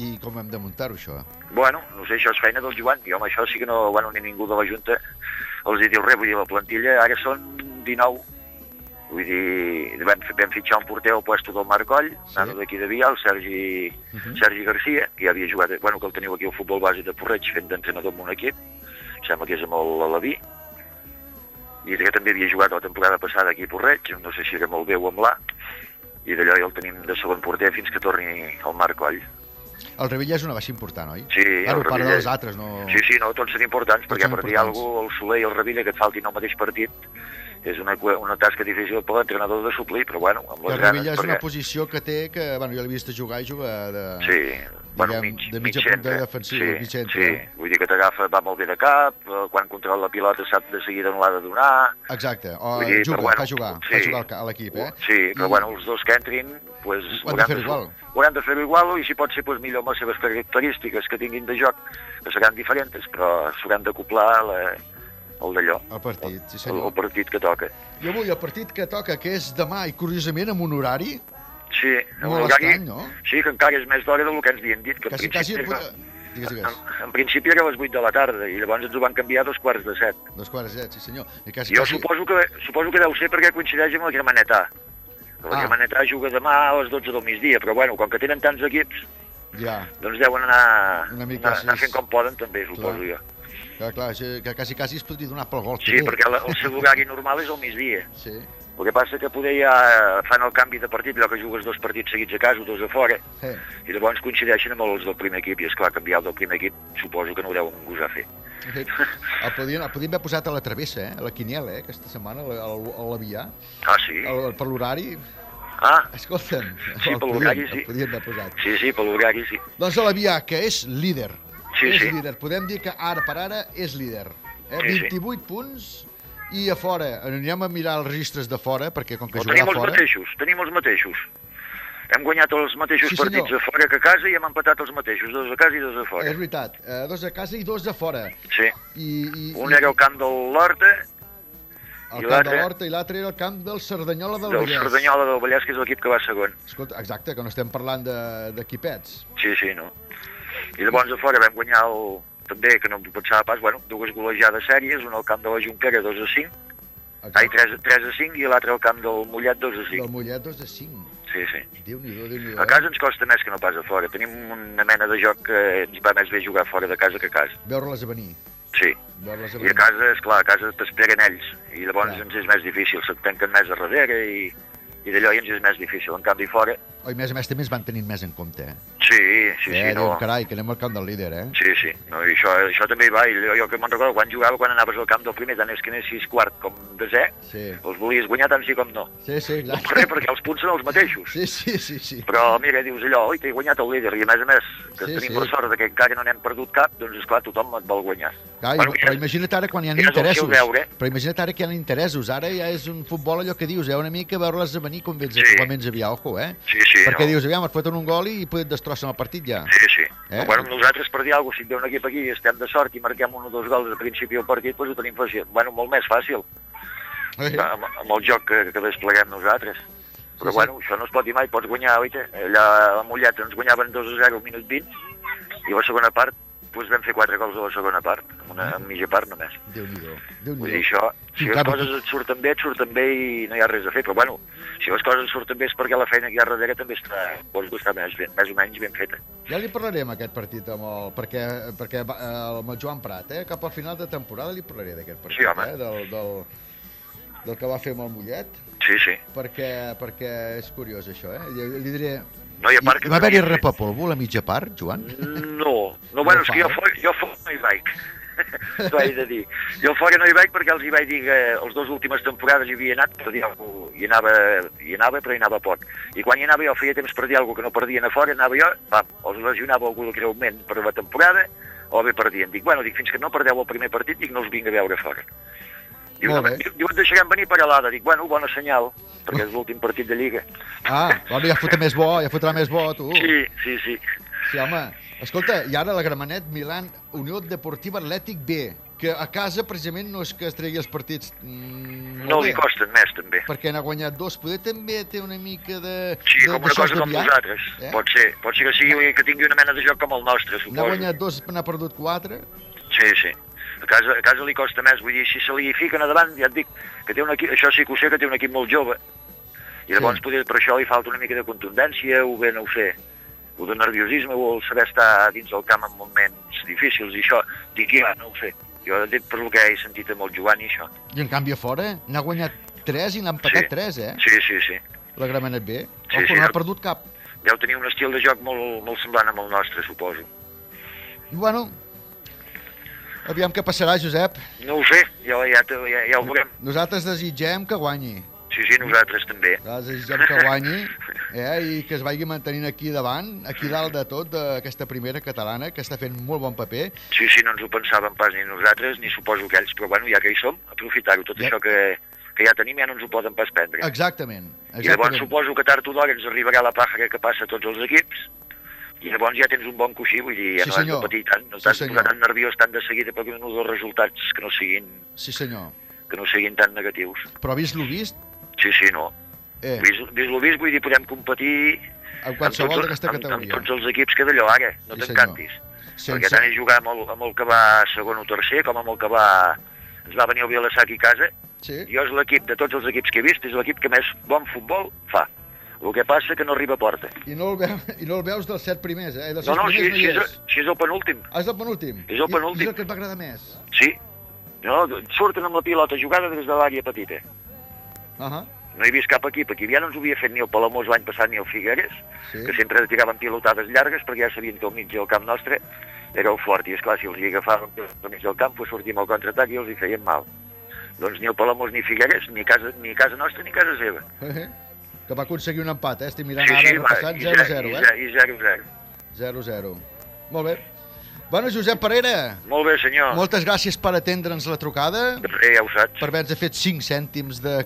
I com hem de muntar-ho, això? Bueno, no sé, això és feina del Joan, jo amb això sí que no, bueno, ni ningú de la Junta els hi diu res, vull dir, la plantilla ara són 19, vull dir, vam, vam fitxar un porter al puesto del Marc Coll, sí. nano d'aquí de Via, el Sergi, uh -huh. Sergi Garcia, que ja havia jugat, bueno, que el teniu aquí al futbol base de Porreig fent d'entrenador en un equip, sembla que és amb el Alaví, i que també havia jugat la temporada passada aquí a Porreig, no sé si era molt bé o amb l'A, i d'allò ja el tenim de segon porter fins que torni el Marc Coll. El Revilla és una baixa important, oi? Sí, Bueno, el Revilla- dels altres, no... Sí, sí, no, tots són importants, Tots perquè per dir alguna cosa, el Soler i el Revilla que et faltin al mateix partit és una, una tasca difícil per l'entrenador de suplir, però bueno, amb les ganes... És una posició que té, que bueno, jo l'he vist jugar i juga de... Sí, bueno, diguem, mig, de mig mitja punta centre. defensiu, sí, mig centre. sí, eh? vull dir que t'agafa, va molt bé de cap, eh, quan controla la pilota sap de seguida on l'ha de donar... Exacte, o Vull dir, juga, però bueno, fa jugar, sí. fa jugar a l'equip, eh? Sí, però I- bueno, els dos que entrin, pues, Ho han de fer igual. Hauran de fer-ho igual, i si pot ser pues, millor amb les seves característiques que tinguin de joc, que seran diferents, però s'hauran d'acoplar la, el d'allò, El partit, sí el, senyor. el partit que toca. I avui el partit que toca, que és demà, i curiosament amb un horari, Sí, amb l'horari- estrany, no? Sí, que encara és més d'hora del que ens havien dit, que quasi, quasi... era, Digues, digues. en, en principi era a les 8 de la tarda, i llavors ens ho van canviar a dos quarts de set. Dos quarts de set, sí senyor. I quasi, Jo quasi... suposo que, suposo que deu ser perquè coincideix amb la Gramenetà. La Ah. Gramenetà juga demà a les 12 del migdia, però bueno, com que tenen tants equips, Ja, doncs deuen anar, Una mica anar, anar fent com poden també, suposo Clar. jo. Clar, clar, que quasi, quasi es podria donar pel gol. Sí, perquè el, el seu horari normal és al migdia. Sí. El que passa que poder ja fan el canvi de partit, allò que jugues dos partits seguits a casa o dos a fora, Sí. i llavors coincideixen amb els del primer equip, i és clar canviar el del primer equip suposo que no ho deuen gosar fer. Fet, el podien, el podien haver posat a la travessa, eh? a la quiniela, eh? aquesta setmana, a la- l'Avià, Ah, sí? el, per l'horari. Ah, Escolta'm, Sí, el podien- sí. El podien haver posat. sí, sí, per l'horari sí. Doncs a l'Avià, que és líder. Sí, és sí. líder. Podem dir que ara per ara és líder. Eh? Sí, sí. 28 punts i a fora. Anirem a mirar els registres de fora, perquè com que jugarà tenim els fora... mateixos, tenim els mateixos. Hem guanyat els mateixos Sí, senyor. partits a fora que a casa i hem empatat els mateixos, dos a casa i dos a fora. És veritat, eh, dos a casa i dos a fora. Sí. I, i, Un era al camp del l'Horta, el i camp de l'Horta i l'altre era el camp del Cerdanyola del, del Vallès. Cerdanyola del Vallès, que és l'equip que va segon. Escolta, exacte, que no estem parlant de- d'equipets. Sí, sí, no. I llavors a fora vam guanyar el, també, que no em pensava pas, bueno, dues golejades sèries, una al camp de la Junquera, 2 a 5, ai, 3, 3 a 5, i l'altre al camp del Mollet, 2 a 5. Del Mollet, dos a 5. Sí, sí. Déu-n'hi-do, déu nhi A casa ens costa més que no pas a fora. Tenim una mena de joc que ens va més bé jugar fora de casa que a casa. Veure-les a venir. Sí. Veure-les a I venir. a casa, és clar, a casa t'esperen ells, i llavors Clar. ens és més difícil, se't tanquen més a darrere i, i d'allò i ens és més difícil. En canvi, fora, I a més a més també es van tenint més en compte, eh? sí, sí, eh, sí, no. diuen, carai, que anem al camp del líder, eh? Sí, sí, no, i això, això també hi va, i jo, jo que me'n recordo, quan jugava, quan anaves al camp del primer, tant és que anessis quart com desè, Sí, els volies guanyar tant sí com no. sí, sí, No exacte. per res, perquè els punts són els mateixos. Sí, sí, sí, sí. Però mira, dius allò, oi, t'he guanyat el líder, i a més a més, que Sí, tenim sí. la sort de que encara no n'hem perdut cap, doncs esclar, tothom et vol guanyar. Clar, Bueno, bueno, però imagina't ara quan hi ha interessos. deure. Però imagina't ara que hi ha interessos. Ara ja és un futbol allò que dius, eh? Una mica veure-les a venir com vens Sí. sí. com vens aviat, ojo, eh? Sí, sí, Perquè no. dius, aviam, et foten un gol i et destrossen el partit ja. Sí, sí. Eh? Bueno, nosaltres, per dir alguna cosa, si et ve un equip aquí i estem de sort i marquem un o dos gols al principi del partit, doncs ho tenim fàcil. Bueno, molt més fàcil, Eh? amb, amb el joc que, que despleguem nosaltres. Però Sí, sí. bueno, això no es pot dir mai, pots guanyar, oita? Allà a Mollet ens guanyaven 2 a 0 al minut 20, i la segona part, doncs vam fer 4 gols a la segona part, una en mitja part només. Déu-n'hi-do. déu Vull nhi dir, això, si les Clar, coses et surten bé, et surten bé i no hi ha res a fer, però bueno, si les coses surten bé és perquè la feina que hi ha darrere també està, doncs, està més, ben, més o menys ben feta. Ja li parlarem aquest partit amb el, perquè, perquè va- eh, amb el Joan Prat, eh? cap al final de temporada li parlaré d'aquest partit, Sí, home. eh? del, del, del que va fer amb el Mollet, Sí, sí. perquè, perquè és curiós això, eh? Li, li diré... No hi ha part I, que va no haver-hi hi ha- repapolvo a la mitja part, Joan? No, no, bueno, No és que jo fos, jo fos no hi vaig. T'ho haig de dir. Jo fora no hi vaig perquè els hi vaig dir que les dues últimes temporades hi havia anat, perdia algú, hi anava, hi anava però hi anava poc. I quan hi anava jo feia temps perdia algú que no perdien a fora, anava jo, pam, es lesionava algú greument per la temporada, o bé perdien. Dic, bueno, dic, fins que no perdeu el primer partit, dic, no us vinc a veure fora. Diu, Molt bé. diu, diu, et deixarem venir per alada. Dic, bueno, bona senyal, perquè és l'últim partit de Lliga. Ah, bueno, ja fotrà més bo, ja fotrà més bo, tu. Sí, sí, sí. Sí, home. Escolta, i ara la Gramenet, Milan, Unió Deportiva Atlètic B, que a casa precisament no és que es tregui els partits... Mm, No li bé, costen més, també. Perquè n'ha guanyat dos. Poder també té una mica de... Sí, de, com una cosa com d'enviar. nosaltres. Eh? Pot ser. Pot ser que sigui que tingui una mena de joc com el nostre, N'ha suposo. guanyat dos, n'ha perdut quatre. Sí, sí. A casa, a casa li costa més, vull dir, si se li fiquen a davant, ja et dic, que té un equip, això sí que ho sé, que té un equip molt jove, i llavors Sí. poder, per això li falta una mica de contundència, o bé, no ho sé, o de nerviosisme, o el saber estar dins del camp en moments difícils, i això, dic, ja, no ho sé. Jo dic per el que he sentit amb el Joan i això. I en canvi a fora n'ha guanyat tres i n'ha empatat Sí. tres, eh? Sí, sí, sí. La Gramenet B. Sí, Ojo, sí, no ha perdut cap. Deu tenir un estil de joc molt, molt semblant amb el nostre, suposo. I bueno, aviam què passarà, Josep. No ho sé, ja, ja, ja, ja ho veurem. Nosaltres desitgem que guanyi. Sí, sí, nosaltres també. Nosaltres desitgem que guanyi eh, i que es vagi mantenint aquí davant, aquí dalt de tot, d'aquesta primera catalana, que està fent molt bon paper. Sí, sí, no ens ho pensàvem pas ni nosaltres, ni suposo que ells, però bueno, ja que hi som, aprofitar-ho. Tot Ja. això que, que ja tenim ja no ens ho poden pas prendre. Exactament. I llavors exactament. suposo que tard o d'hora ens arribarà la paja que passa a tots els equips, i llavors ja tens un bon coixí, vull dir, ja Sí, no has de patir tant, no Sí, t'has de posar tan nerviós tant de seguida per uns dels resultats que no siguin, Sí, senyor. que no siguin tan negatius. Però vist lo vist, Sí, sí, no. eh, Vist, vist lo vist, vull dir, podem competir en qualsevol amb, d'aquesta amb, amb categoria. tots els equips que d'allò ara, no Sí, t'encantis. Sense- Perquè tant és jugar amb el, amb el que va segon o tercer com amb el que va... Ens va venir el Vilasac i casa. Sí. Jo és l'equip, de tots els equips que he vist, és l'equip que més bon futbol fa. El que passa que no arriba a porta. I no el, veu, I no el veus dels set primers, eh? Dels No, no, si, primers si, és, és. si és el penúltim. Ah, és el penúltim? És el penúltim. I és el que et va agradar més? Sí. No, surten amb la pilota jugada des de l'àrea petita. Uh -huh. No he vist cap equip aquí. Ja no ens havia fet ni el Palamós l'any passat ni el Figueres, Sí. que sempre tiraven pilotades llargues perquè ja sabien que al mig del camp nostre era el fort. I esclar, si els hi agafaven al mig del camp, pues sortíem al contraatac i els hi feien mal. Doncs ni el Palamós ni Figueres, ni casa, ni casa nostra ni casa seva. Eh, que va aconseguir un empat, eh? Estic mirant Sí, ara sí, repassant i 0-0, i eh? I 0-0. 0-0. Molt bé. Bueno, Josep Parera, Molt bé, senyor. moltes gràcies per atendre'ns la trucada, Eh, ja ho saps. per haver-nos fet 5 cèntims de,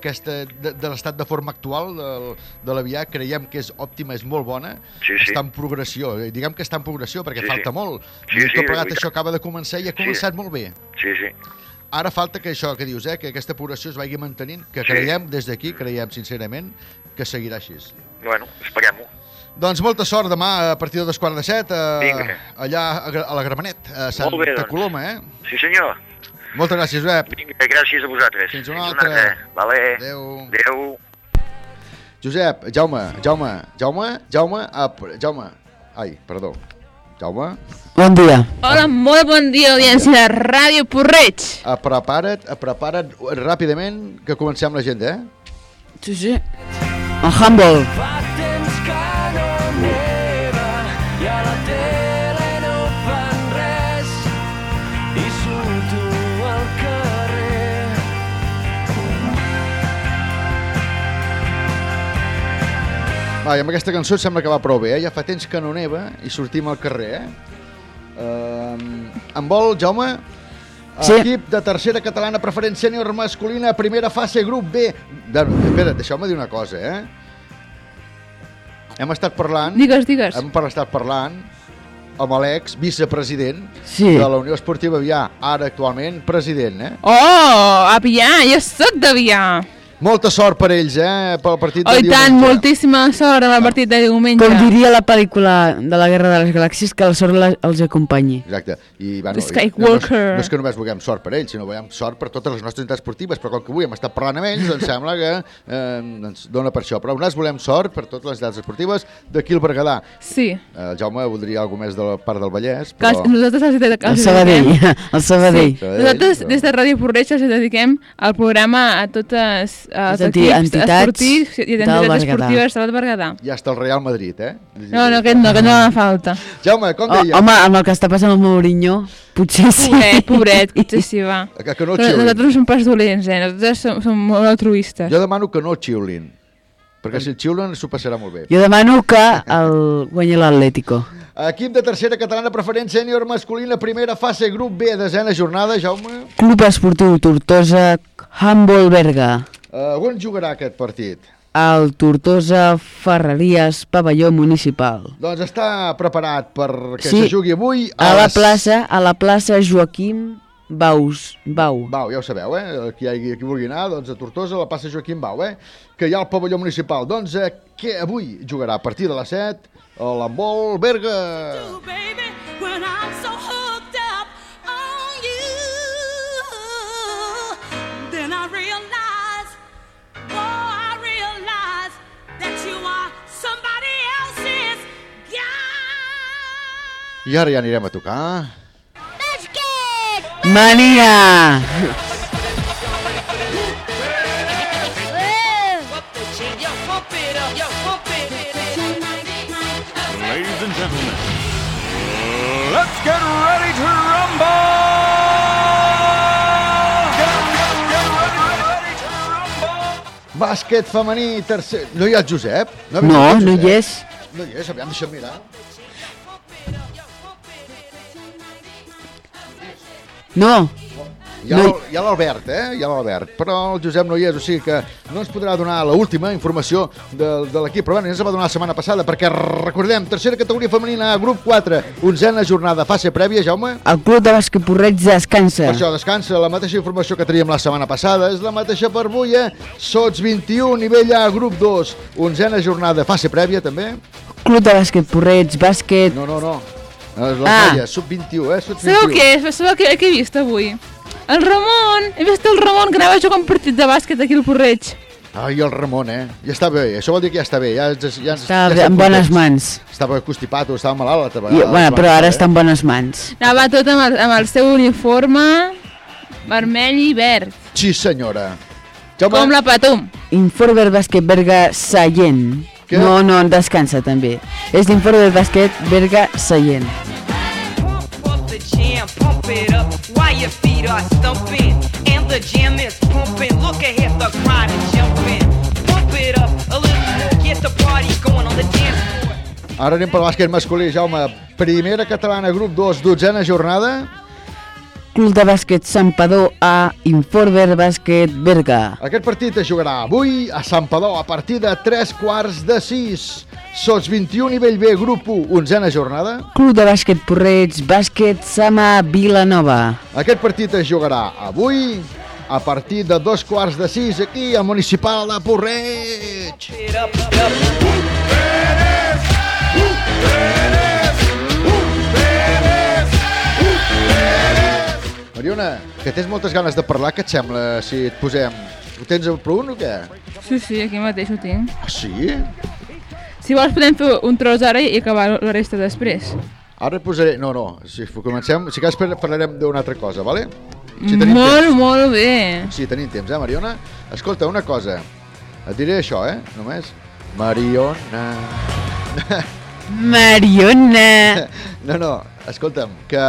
de l'estat de forma actual del, de l'aviat. Creiem que és òptima, és molt bona. Sí, sí. Està en progressió. Eh, Diguem que està en progressió, perquè Sí, falta sí. molt. Sí, I sí, tot plegat això acaba de començar i ha començat molt bé. Sí, sí. Ara falta que això que dius, eh, que aquesta progressió es vagi mantenint, que Sí. creiem des d'aquí, creiem sincerament, que seguirà així. Bueno, esperem-ho. Doncs molta sort demà a partir de dos quarts de set, eh, Vinga. allà a, a la Gramenet, a Santa Molt bé, doncs. Coloma, eh? Sí, senyor. Moltes gràcies, Josep. Vinga, gràcies a vosaltres. Fins una Fins altra. Vale. Adéu. Adéu. Josep, Jaume, Jaume, Jaume, Jaume, p- Jaume, ai, perdó, Jaume, Bon dia. Hola, molt bon dia, audiència de Ràdio Porreig. ah, prepara't, ah, prepara't ràpidament que comencem l'agenda, eh? Sí, sí. El handball. Va, i amb aquesta cançó em sembla que va prou bé, eh? Ja fa temps que no neva i sortim al carrer, eh? Uh, en vol, Jaume? Sí. Equip de tercera catalana preferent sènior masculina, primera fase, grup B. De, espera, deixeu-me dir una cosa, eh? Hem estat parlant... Digues, digues. Hem estat parlant amb l'ex vicepresident Sí. de la Unió Esportiva Avià, ara actualment president, eh? Oh, Avià, jo sóc d'Avià. Molta sort per ells, eh? Pel partit de Oh, i tant, diumenge. moltíssima sort amb el partit de diumenge. Com diria la pel·lícula de la Guerra de les Galàxies, que la sort la, els acompanyi. Exacte. I, bueno, i- Skywalker. No, no, és que només vulguem sort per ells, sinó volem sort per totes les nostres entitats esportives, però com que avui hem estat parlant amb ells, ens sembla que eh, ens dona per això. Però nosaltres volem sort per totes les entitats esportives d'aquí al Berguedà. Sí. Eh, el Jaume voldria alguna més de la part del Vallès, Que però... nosaltres els, de, El Sabadell, dediquem- *laughs* el Sabadell. Sí. Nosaltres des de Ràdio Porreig els dediquem el programa a totes els És enti- equips esportius i del entitats esportives del Berguedà. Ja està el Real Madrid, eh? No, no, aquest no, aquest no fa falta. Jaume, com Oh, deia? home, amb el que està passant amb Mourinho, potser sí. Pobret, pobret, potser sí, va. *laughs* Que, que no Però xiulin. nosaltres no som pas dolents, eh? Nosaltres som, som molt altruistes. Jo demano que no xiulin, perquè si xiulen s'ho passarà molt bé. Jo demano que el guanyi l'Atlético. Equip de tercera catalana preferent sènior masculina, primera fase, grup B, desena jornada, Jaume. Club Esportiu Tortosa, Handball Berga. Uh, on jugarà aquest partit? El Tortosa Ferreries Pavelló Municipal. Doncs està preparat per que Sí, se jugui avui A la les- plaça, a la plaça Joaquim Baus. Bau. Bau, ja ho sabeu, eh? Qui, hi, qui vulgui anar, doncs a Tortosa, a la plaça Joaquim Bau, eh? Que hi ha el pavelló municipal. Doncs eh, que avui jugarà a partir de les 7 a l'handbol Berga. I ara ja anirem a tocar. Mania! Ladies and gentlemen, let's get ready to rumble! Bàsquet femení, tercer... No hi ha el Josep? No, vingut el no Josep? hi és. No hi és, aviam, deixa'm mirar. No. Hi ha, No hi- l'Albert, eh? Hi ha l'Albert. Però el Josep no hi és, o sigui que no ens podrà donar l'última informació de, de l'equip. Però ja ens la va donar la setmana passada, perquè recordem, tercera categoria femenina, grup 4, onzena jornada, fase prèvia, Jaume. El club de bàsquet Porreig descansa. Per això descansa, la mateixa informació que teníem la setmana passada, és la mateixa per avui, eh? Sots 21, nivell A, grup 2, onzena jornada, fase prèvia també. Club de bàsquet Porreig, bàsquet... No, no, no. Les Ah. noies, sub 21, eh? Sub 21. Sabeu què és? Sabeu què, què he vist avui? El Ramon! He vist el Ramon que anava a jugar un partit de bàsquet aquí al Porreig. Ai, el Ramon, eh? Ja està bé, això vol dir que ja està bé. Ja, ja, ja, Està ja en bones mans. Estava constipat o estava malalt l'altra I, vegada. bueno, però ara eh? està en bones mans. Anava tot amb el, amb el seu uniforme vermell i verd. Sí, senyora. Jaume, Com la Patum. Informer Bàsquet Berga Sallent. Què? No, no, descansa també. És l'Informer Bàsquet Berga Sallent. Pump the jam, pump it up while your feet are stumping. And the jam is pumping. Look ahead, the crowd is jumping. Pump it up a little more, get the party going on the dance floor. ara anem pel bàsquet masculí, Jaume. Primera catalana, grup 2, dotzena jornada. Club de bàsquet Sampador A, Informer Bàsquet Berga. Aquest partit es jugarà avui a Sant Padó a partir de 3 quarts de 6. Sots 21, nivell B, grup 1, onzena jornada. Club de bàsquet Porreig, bàsquet Sama Vilanova. Aquest partit es jugarà avui a partir de dos quarts de sis aquí al Municipal de Porreig. Mariona, que tens moltes ganes de parlar, què et sembla si et posem... Ho tens a prou o què? Sí, sí, aquí mateix ho tinc. Ah, sí? Si vols podem fer un tros ara i acabar la resta després. Ara posaré... No, no, si comencem... Si cas par- parlarem d'una altra cosa, vale? Si molt, temps. molt bé. Sí, tenim temps, eh, Mariona? Escolta, una cosa. Et diré això, eh? Només. Mariona... Mariona! *laughs* No, no, escolta'm, que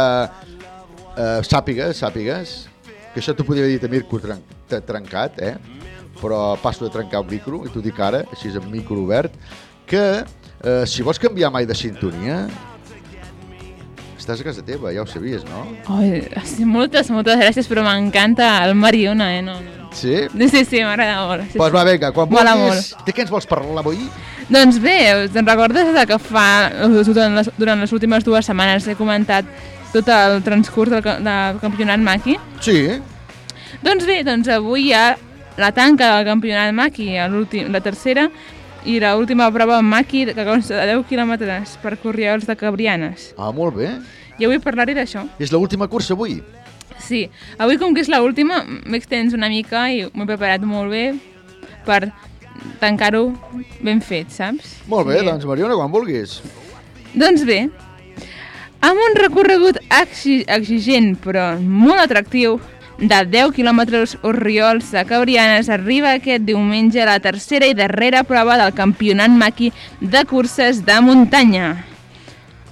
eh, sàpigues, sàpigues, que això t'ho podria dir a Mirko trencat, eh? però passo de trencar el micro, i t'ho dic ara, així amb micro obert, que eh, si vols canviar mai de sintonia, estàs a casa teva, ja ho sabies, no? Ai, sí, moltes, moltes gràcies, però m'encanta el Mariona, eh? No, no. Sí? Sí, sí, sí m'agrada molt. Sí, Doncs pues va, vinga, quan vulguis... De què ens vols parlar avui? Doncs bé, te'n recordes de que fa, durant les, durant les últimes dues setmanes he comentat tot el transcurs del, del campionat Maki? Sí. Doncs bé, doncs avui hi ha la tanca del campionat Maki, la tercera, i l'última prova en Maki que consta de 10 quilòmetres per Corriols de Cabrianes. Ah, molt bé. I avui parlaré d'això. És l'última cursa avui? Sí, avui com que és l'última m'extens una mica i m'he preparat molt bé per tancar-ho ben fet, saps? Molt bé, Sí. doncs Mariona, quan vulguis. Doncs bé, amb un recorregut exi exigent però molt atractiu, de 10 quilòmetres Orriols de Cabrianes arriba aquest diumenge a la tercera i darrera prova del campionat maqui de curses de muntanya.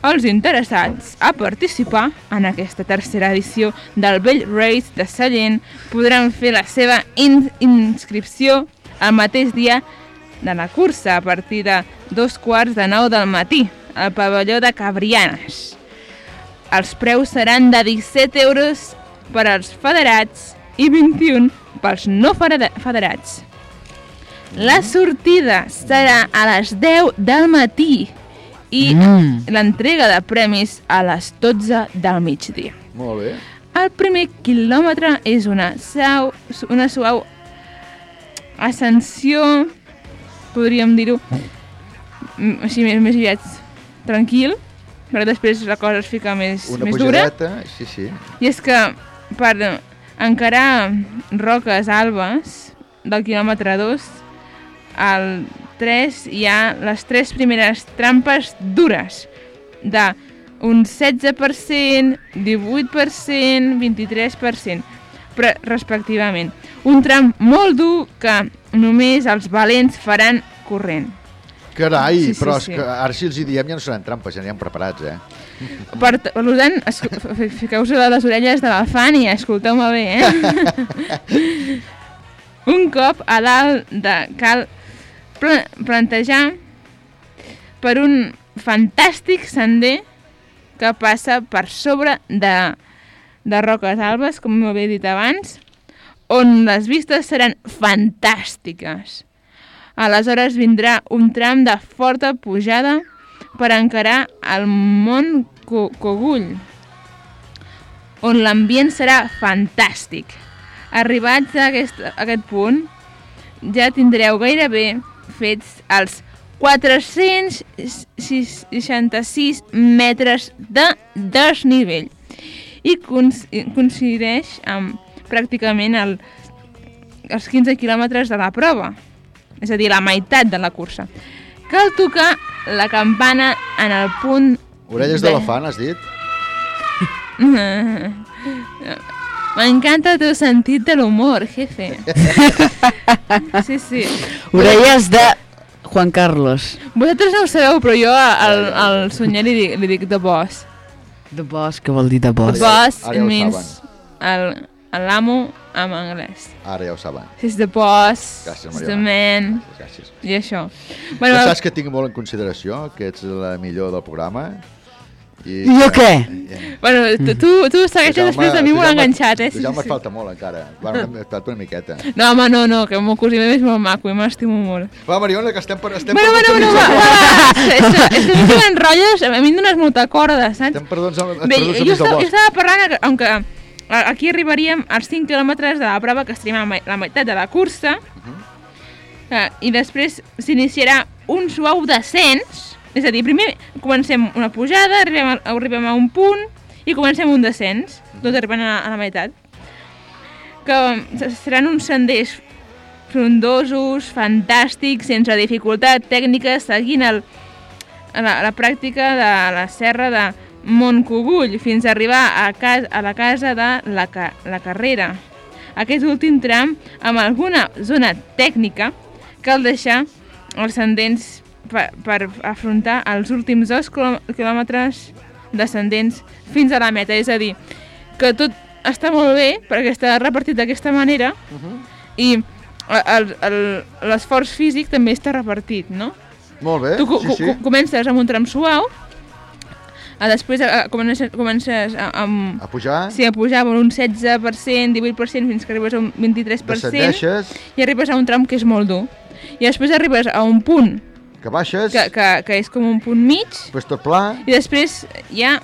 Els interessats a participar en aquesta tercera edició del Vell Race de Sallent podran fer la seva in inscripció el mateix dia de la cursa a partir de dos quarts de nou del matí al pavelló de Cabrianes. Els preus seran de 17 euros per als federats i 21 pels no federa- federats. La sortida serà a les 10 del matí i Mm. l'entrega de premis a les 12 del migdia. Molt bé. El primer quilòmetre és una, sau, una suau ascensió, podríem dir-ho, així més, més aviat tranquil, però després la cosa es fica més, Una més dura. pujadeta, sí, sí. I és que per encarar roques albes del quilòmetre 2, al 3 hi ha les tres primeres trampes dures de un 16%, 18%, 23%, però, respectivament. Un tram molt dur que només els valents faran corrent. Carai, Sí, sí, però sí. que ara si els hi diem ja no seran trampes, ja n'hi preparats, eh? Per, per tant, fiqueu-vos a les orelles de l'elefant i escolteu-me bé, eh? *laughs* Un cop a dalt de cal pla plantejar per un fantàstic sender que passa per sobre de, de roques albes, com bé he dit abans, on les vistes seran fantàstiques. Aleshores vindrà un tram de forta pujada per encarar el mont Co Cogull, on l'ambient serà fantàstic. Arribats a aquest, a aquest punt, ja tindreu gairebé fets els 466 metres de desnivell i coincideix amb pràcticament el, els 15 quilòmetres de la prova, és a dir, la meitat de la cursa. Cal tocar la campana en el punt... Orelles de- d'elefant, has dit? *laughs* M'encanta el teu sentit de l'humor, jefe. *laughs* Sí, sí. Orelles de Juan Carlos. Vosaltres no ho sabeu, però jo al, al Sunyer li dic, li dic The Boss. The Boss, què vol dir The Boss? Boss ara ja ho means el- l'amo en anglès. Ara ja ho saben. He's the boss, Gràcies, he's the man, Gràcies. i això. Bueno, ja saps que tinc molt en consideració, que ets la millor del programa. I, I jo què? bueno tu, tu, tu segueixes després de mi molt enganxat, eh? Ja sí. falta molt encara. Bueno, m'he estat una miqueta. *laughs* No, home, no, no, que el meu cosí és molt maco i m'estimo molt. Va, Mariona, que estem per... Estem Bueno, per bueno, bueno, va, va, va, que tu t'enrotlles, a mi em dones molta corda, saps? Estem perdons jo, amics del estava, jo estava parlant, que, aunque aquí arribaríem als 5 quilòmetres de la prova, que estaríem a la me- la meitat de la cursa, eh, i després s'iniciarà un suau descens, és a dir, primer comencem una pujada, arribem a, arribem a un punt i comencem un descens, tot arribant a, a la meitat, que se- seran uns senders frondosos, fantàstics, sense dificultat tècnica, seguint el, la, la pràctica de la serra de Montcogull fins a arribar a, cas, a la casa de la, ca, la carrera. Aquest últim tram, amb alguna zona tècnica, cal deixar els ascendents per, per afrontar els últims dos quilò- quilòmetres descendents fins a la meta. És a dir, que tot està molt bé perquè està repartit d'aquesta manera i el- el- el- l'esforç físic també està repartit, no? Molt bé, Tu sí, sí. co- comences amb un tram suau, després a, comences, comences a, amb... A pujar. Sí, a pujar amb un 16%, 18%, fins que arribes a un 23%. Descendeixes. I arribes a un tram que és molt dur. I després arribes a un punt Que baixes, que, que, que és com un punt mig, després tot pla. i després hi ha,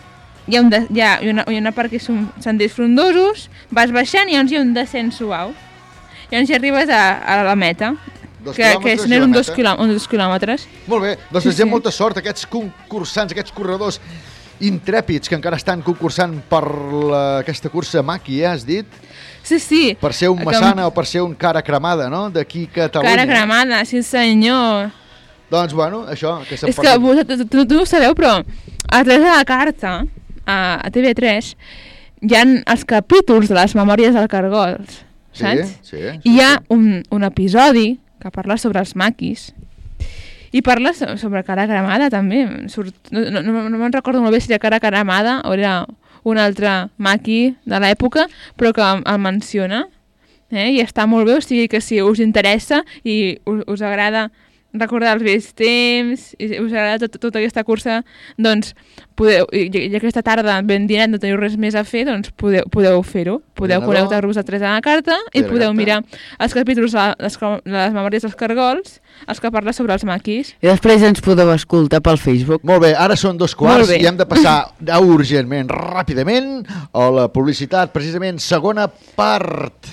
hi ha, un de, hi ha, una, hi ha una part que són senders frondosos, vas baixant i llavors hi ha un descens suau. I llavors hi arribes a, a la meta, Dos que, que quilòmetres la uns dos, meta. quilò, uns dos quilòmetres. Molt bé, doncs Sí, desitgem sí. molta sort a aquests concursants, aquests corredors intrèpids que encara estan concursant per la, aquesta cursa maqui, eh, has dit? Sí, sí. Per ser un Massana o per ser un cara cremada, no?, d'aquí Catalunya. Cara cremada, sí senyor. Doncs, bueno, això, que És que vosaltres, tu, tu ho sabeu, però a través de la carta, a, a TV3, hi ha els capítols de les memòries del Cargols, Sí, saps? sí, I hi ha un, un episodi que parla sobre els maquis i parla so- sobre cara cremada també. Surt, no no, no, me'n recordo molt bé si era cara cremada o era un altre maqui de l'època, però que el menciona eh? i està molt bé, o sigui que si us interessa i us, us agrada recordar els vells temps, i us agrada tot, tota aquesta cursa, doncs podeu, i, i aquesta tarda ben dinat no teniu res més a fer, doncs podeu, podeu fer-ho. Podeu connectar-vos a 3 a la carta i podeu mirar els capítols de les, les memòries dels cargols, els que parla sobre els maquis. I després ens podeu escoltar pel Facebook. Molt bé, ara són dos quarts i hem de passar a urgentment, ràpidament, a la publicitat, precisament segona part.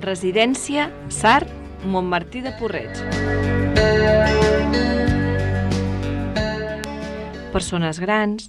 Residència Sart, Montmartí de Porreig. Persones grans,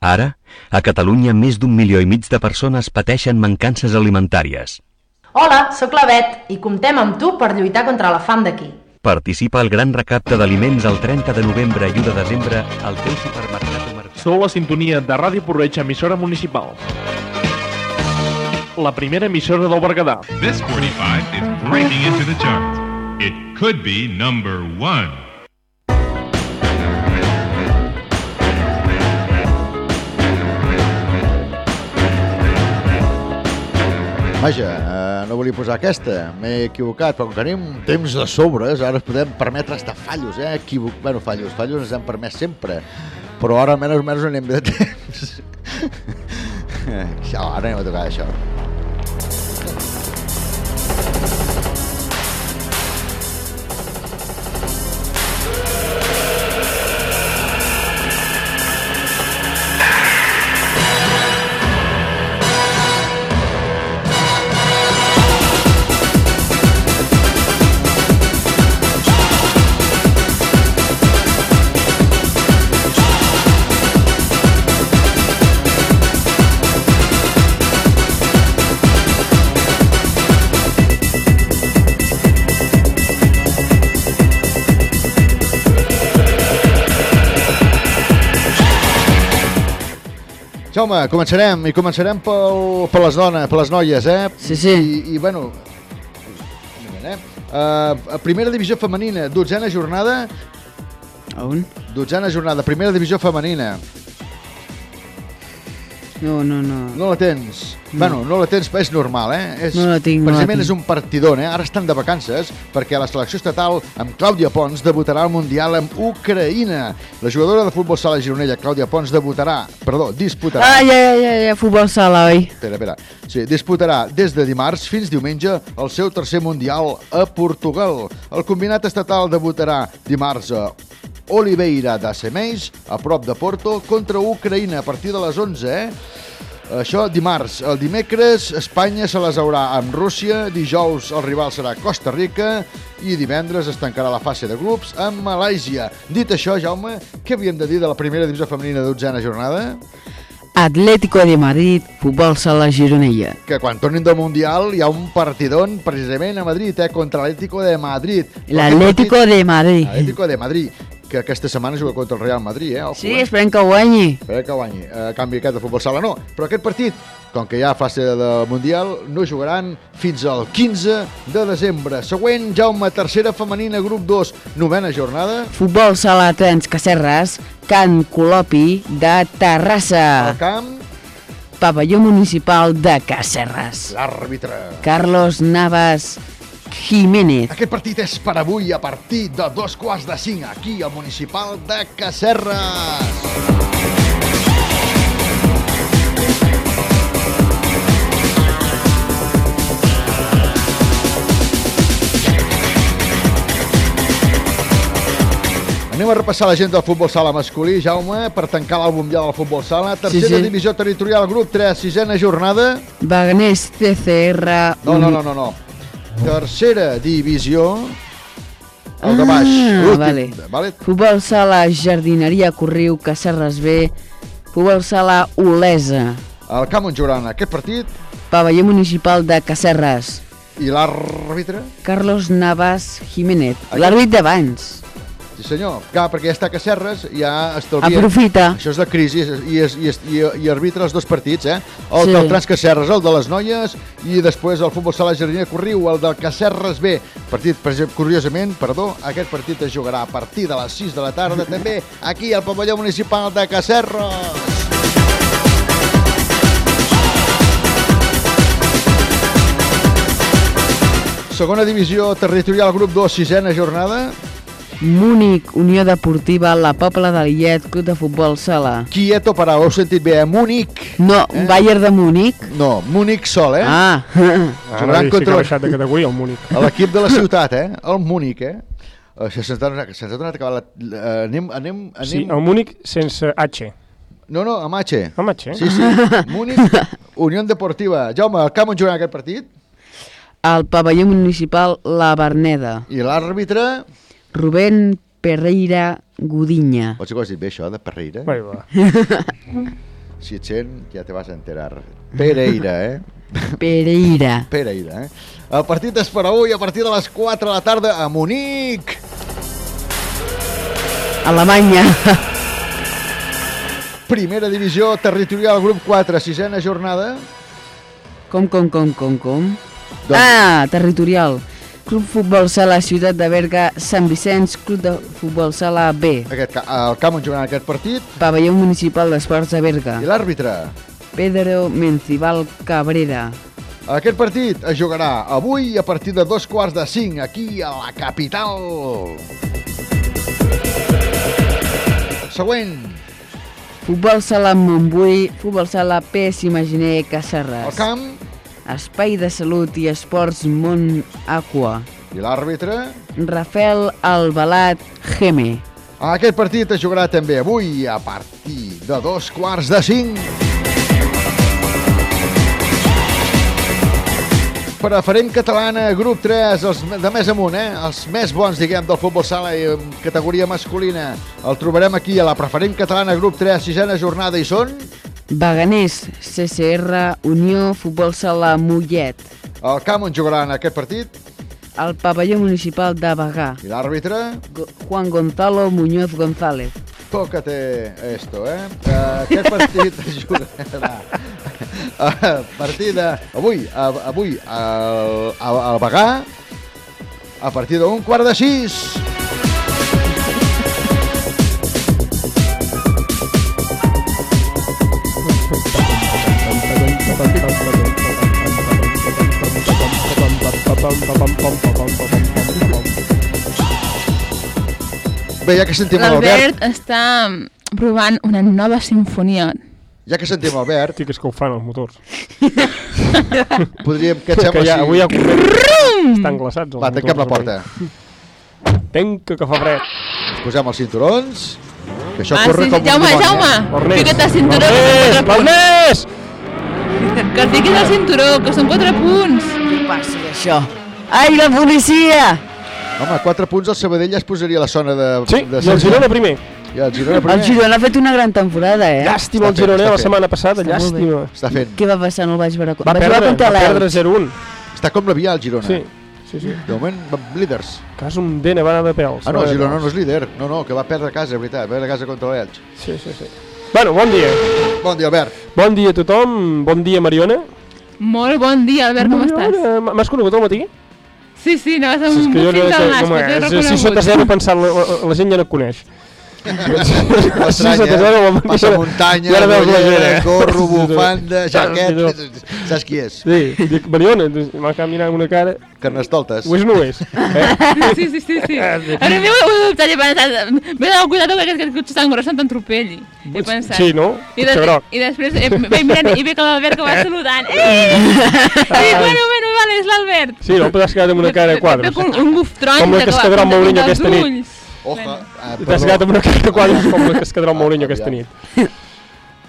Ara, a Catalunya més d'un milió i mig de persones pateixen mancances alimentàries. Hola, sóc la Bet i comptem amb tu per lluitar contra la fam d'aquí. Participa al gran recapte d'aliments el 30 de novembre i 1 de desembre al teu supermercat o mercat. Sou la sintonia de Ràdio Porreig, emissora municipal. La primera emissora del Berguedà. This 45 is breaking into the charts. It could be number one. Vaja, eh, no volia posar aquesta, m'he equivocat, però com que tenim temps de sobres, ara podem permetre estar fallos, eh? Equivo... Bueno, fallos, fallos ens han permès sempre, però ara menys menys anem de *laughs* temps. això, ara anem a tocar això. Jaume, començarem, i començarem pel, per les dones, per les noies, eh? Sí, sí. I, i bueno, moment, eh? Uh, primera divisió femenina, dotzena jornada. On? Dotzena jornada, primera divisió femenina. No, no, no. No la tens? No. Bueno, no la tens, és normal, eh? És, No la tinc, no la tinc. és un partidón, eh? Ara estan de vacances perquè la selecció estatal amb Clàudia Pons debutarà al Mundial amb Ucraïna. La jugadora de futbol sala gironella, Clàudia Pons, debutarà, perdó, disputarà... Ah, ja, ja, ja, ja, futbol sala, oi? Espera, espera. Sí, disputarà des de dimarts fins diumenge el seu tercer Mundial a Portugal. El combinat estatal debutarà dimarts a Oliveira de Semeix, a prop de Porto, contra Ucraïna a partir de les 11, eh? Això dimarts. El dimecres Espanya se les haurà amb Rússia, dijous el rival serà Costa Rica i divendres es tancarà la fase de grups amb Malàisia. Dit això, Jaume, què havíem de dir de la primera divisió femenina de dotzena jornada? Atlético de Madrid, futbol sala gironella. que quan tornin del Mundial hi ha un partidón precisament a Madrid, eh, contra l'Atlético de Madrid. L'Atlético de Madrid. Atlético de Madrid, que aquesta setmana juga contra el Real Madrid, eh? Ojo, Sí, eh? esperem que guanyi. Esperem que guanyi. A canvi aquest de futbol sala no. Però aquest partit, com que hi ha fase del Mundial, no jugaran fins al 15 de desembre. Següent, Jaume, tercera femenina, grup 2, novena jornada. Futbol sala Trens Cacerres, Can Colopi de Terrassa. El camp, Pavelló municipal de Cacerres. l'àrbitre. Carlos Navas Jiménez. Aquest partit és per avui a partir de dos quarts de cinc aquí al Municipal de Cacerres. Anem a repassar la gent del futbol sala masculí, Jaume, per tancar l'àlbum ja del futbol sala. Tercera sí, sí. divisió territorial, grup 3, sisena jornada. Vagnès, CCR... No, no, no, no, no. Tercera divisió, el de baix, Ah, vale. vale? Futbol sala Jardineria Corriu, Cacerres B. Futbol sala Olesa. El Camp on jugaran aquest partit Pavelló Municipal de Cacerres. i l'àrbitre? Carlos Navas Jiménez. L'àrbit d'abans. Sí senyor, clar, perquè ja està a Cacerres, ja estalvia... Aprofita. Això és la crisi i, és, i, és, i, i arbitra els dos partits, eh? El Sí. del Trans Cacerres, el de les noies, i després el futbol sala Jardiner Corriu, el del Cacerres B. Partit, curiosament, perdó, aquest partit es jugarà a partir de les 6 de la tarda, *laughs* també aquí al pavelló municipal de Cacerres. Segona divisió territorial, grup 2, sisena jornada. Múnich, Unió Deportiva, La Pobla de Lillet, Club de Futbol Sala. Quieto para, ho heu sentit bé, eh? Múnich. No, Eh? Bayern de Múnich. No, Múnich sol, eh? Ah. *laughs* Ara Jugaran sí que contra ha baixat de categoria el Múnich. a l'equip de la ciutat, eh? El Múnich, eh? Eh, Se'ns ha donat, se'ns ha donat acabar la... eh, Anem, anem, anem... Sí, el Múnich sense H. No, no, amb H. Amb H? Sí, sí. *laughs* Múnich, Unió Deportiva. Jaume, el camp on jugaran aquest partit? Al pavelló municipal La Verneda. I l'àrbitre... Rubén Pereira Gudinya. Vols dir que ho has dit bé, això, de Pereira? Vai, va. *laughs* Si et sent, ja te vas a enterar. Pereira, eh? *laughs* Pereira. Pereira, eh? El partit és per avui a partir de les 4 de la tarda a Munic. Alemanya. *laughs* Primera divisió territorial, grup 4, sisena jornada. Com, com, com, com, com? Doncs- Ah, territorial. Club Futbol Sala Ciutat de Berga, Sant Vicenç, Club de Futbol Sala B. Aquest, el camp on jugaran aquest partit. Pavelló Municipal d'Esports de Berga. I l'àrbitre? Pedro Mencibal Cabrera. Aquest partit es jugarà avui a partir de dos quarts de cinc aquí a la capital. Següent. Futbol Sala Montbui, Futbol Sala PS Imaginer Cacerres. El camp. Espai de Salut i Esports Mont Aqua. I l'àrbitre? Rafael Albalat Geme. Aquest partit es jugarà també avui a partir de dos quarts de cinc. Preferent catalana, grup 3, els de més amunt, eh? els més bons, diguem, del futbol sala i categoria masculina. El trobarem aquí a la preferent catalana, grup 3, sisena jornada, i són... Baganés, CCR, Unió, Futbol Sala Mollet. El camp on jugaran aquest partit. El pavelló municipal de Bagà. I l'àrbitre? Juan Gonzalo Muñoz González. Tócate esto, eh? Aquest partit es *laughs* jugarà a partir de... Avui, a, avui al, al, al Bagà, a partir d'un quart de sis. Bé, ja que sentim l'Albert... L'Albert està provant una nova sinfonia. Ja que sentim l'Albert... Sí que és que ho fan els motors. *laughs* Podríem... Què et sembla que ja, si- avui ja. Estan glaçats els Va, tanquem la motors, porta. avui. Tenca que fa fred. Ens posem els cinturons, que això ah, corre sí, com un Jaume, dimoni, Jaume, eh? Ernest, fica't el cinturó. Que són quatre Ernest! punts. Que et fiquis el cinturó, que són 4 punts. Què passa d'això? Ai, la policia! Home, 4 punts, el Sabadell ja es posaria a la zona de... Sí, de i el Girona primer. I el Girona primer. El Girona ha fet una gran temporada, eh? Llàstima el Està fent, Girona està la fent. setmana passada, Està llàstima. Està fent. Què va passar? No el vaig veure. Va vaig perdre, va perdre l'Elx. 0-1. Està com l'avià, el Girona. Sí, sí, sí. De moment, va- líders. És un dena, va anar de pèls. Ah, no, va el de Girona no és líder. No, no, que va perdre a casa, de veritat. Va perdre a casa contra l'Elx. Sí, sí, sí. Bueno, bon dia. Bon dia, Albert. Bon dia a tothom. Bon dia, Mariona. Molt bon dia, Albert, com estàs? M'has conegut al matí? Sí, sí, anaves amb És un no, del nas, no, però t'he no, si sota reconegut. zero pensant, la, la, la gent ja no et coneix. Eh? dir Passa que- muntanya, ja eh? gorro, Sí, sí. bufanda, jaquet... Saps qui és? Sí, dic, Mariona, m'ha quedat mirant una cara... Carnestoltes. Ho és o no ho és? Eh? Sí, sí, sí, sí. Ah, Ara m'he ho he dubtat i he pensat, m'he de cuidado que aquest cotxe tan gros no t'entropelli. He pensat. Sí, no? I, groc. I després eh, vaig mirant i veig que l'Albert que va saludant. *laughs* Eh! I bueno, bueno, vale, és l'Albert. Sí, no? Però has quedat amb una cara de quadres. Un, un buf taronja, Com la que es clar, quedarà el pinta Mourinho aquesta nit. Oja, eh, T'has quedat amb una cara com la que es quedarà el Mourinho aquesta nit.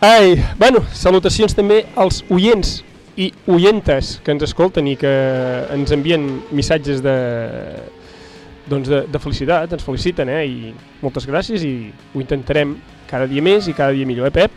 Ai, bueno, salutacions també als oients i oientes que ens escolten i que ens envien missatges de, doncs de, de felicitat, ens feliciten, eh? I moltes gràcies i ho intentarem cada dia més i cada dia millor, eh, Pep?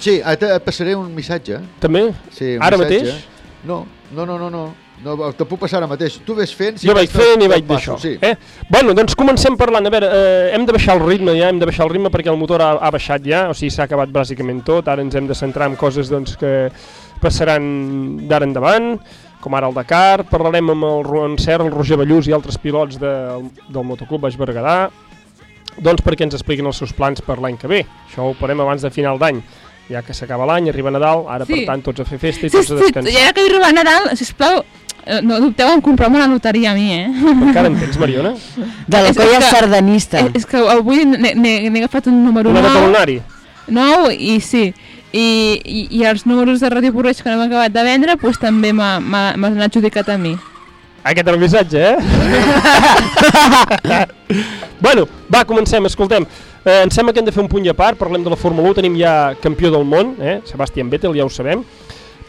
Sí, et passaré un missatge. També? Sí, un Ara missatge. mateix? No, no, no, no, no. No te puc passar ara mateix. Tu ves fent... jo vaig fent i vaig d'això. Sí. Eh? Bueno, doncs comencem parlant. A veure, eh, hem de baixar el ritme ja, hem de baixar el ritme perquè el motor ha, ha baixat ja, o sigui, s'ha acabat bàsicament tot. Ara ens hem de centrar en coses doncs, que passaran d'ara endavant, com ara el Dakar. Parlarem amb el Ron Serra, el Roger Ballús i altres pilots de, del Motoclub Baix Berguedà, doncs perquè ens expliquin els seus plans per l'any que ve. Això ho farem abans de final d'any. Ja que s'acaba l'any, arriba Nadal, ara Sí. per tant tots a fer festa i Sí, tots a sí, descansar. ja que arriba Nadal, sisplau, eh, no dubteu en comprar-me una loteria a mi, eh? Encara en tens, Mariona? De la colla sardanista. És, és que avui n'he agafat un número Una de nou. talonari? Nou, i sí. I, i, I els números de Ràdio Porreig que no hem acabat de vendre, doncs també m'ha- m'ha- m'han adjudicat a mi. Aquest era el missatge, eh? *laughs* bueno, va, comencem, escoltem. Eh, em sembla que hem de fer un punt i a part, parlem de la Fórmula 1, tenim ja campió del món, eh? Sebastian Vettel, ja ho sabem.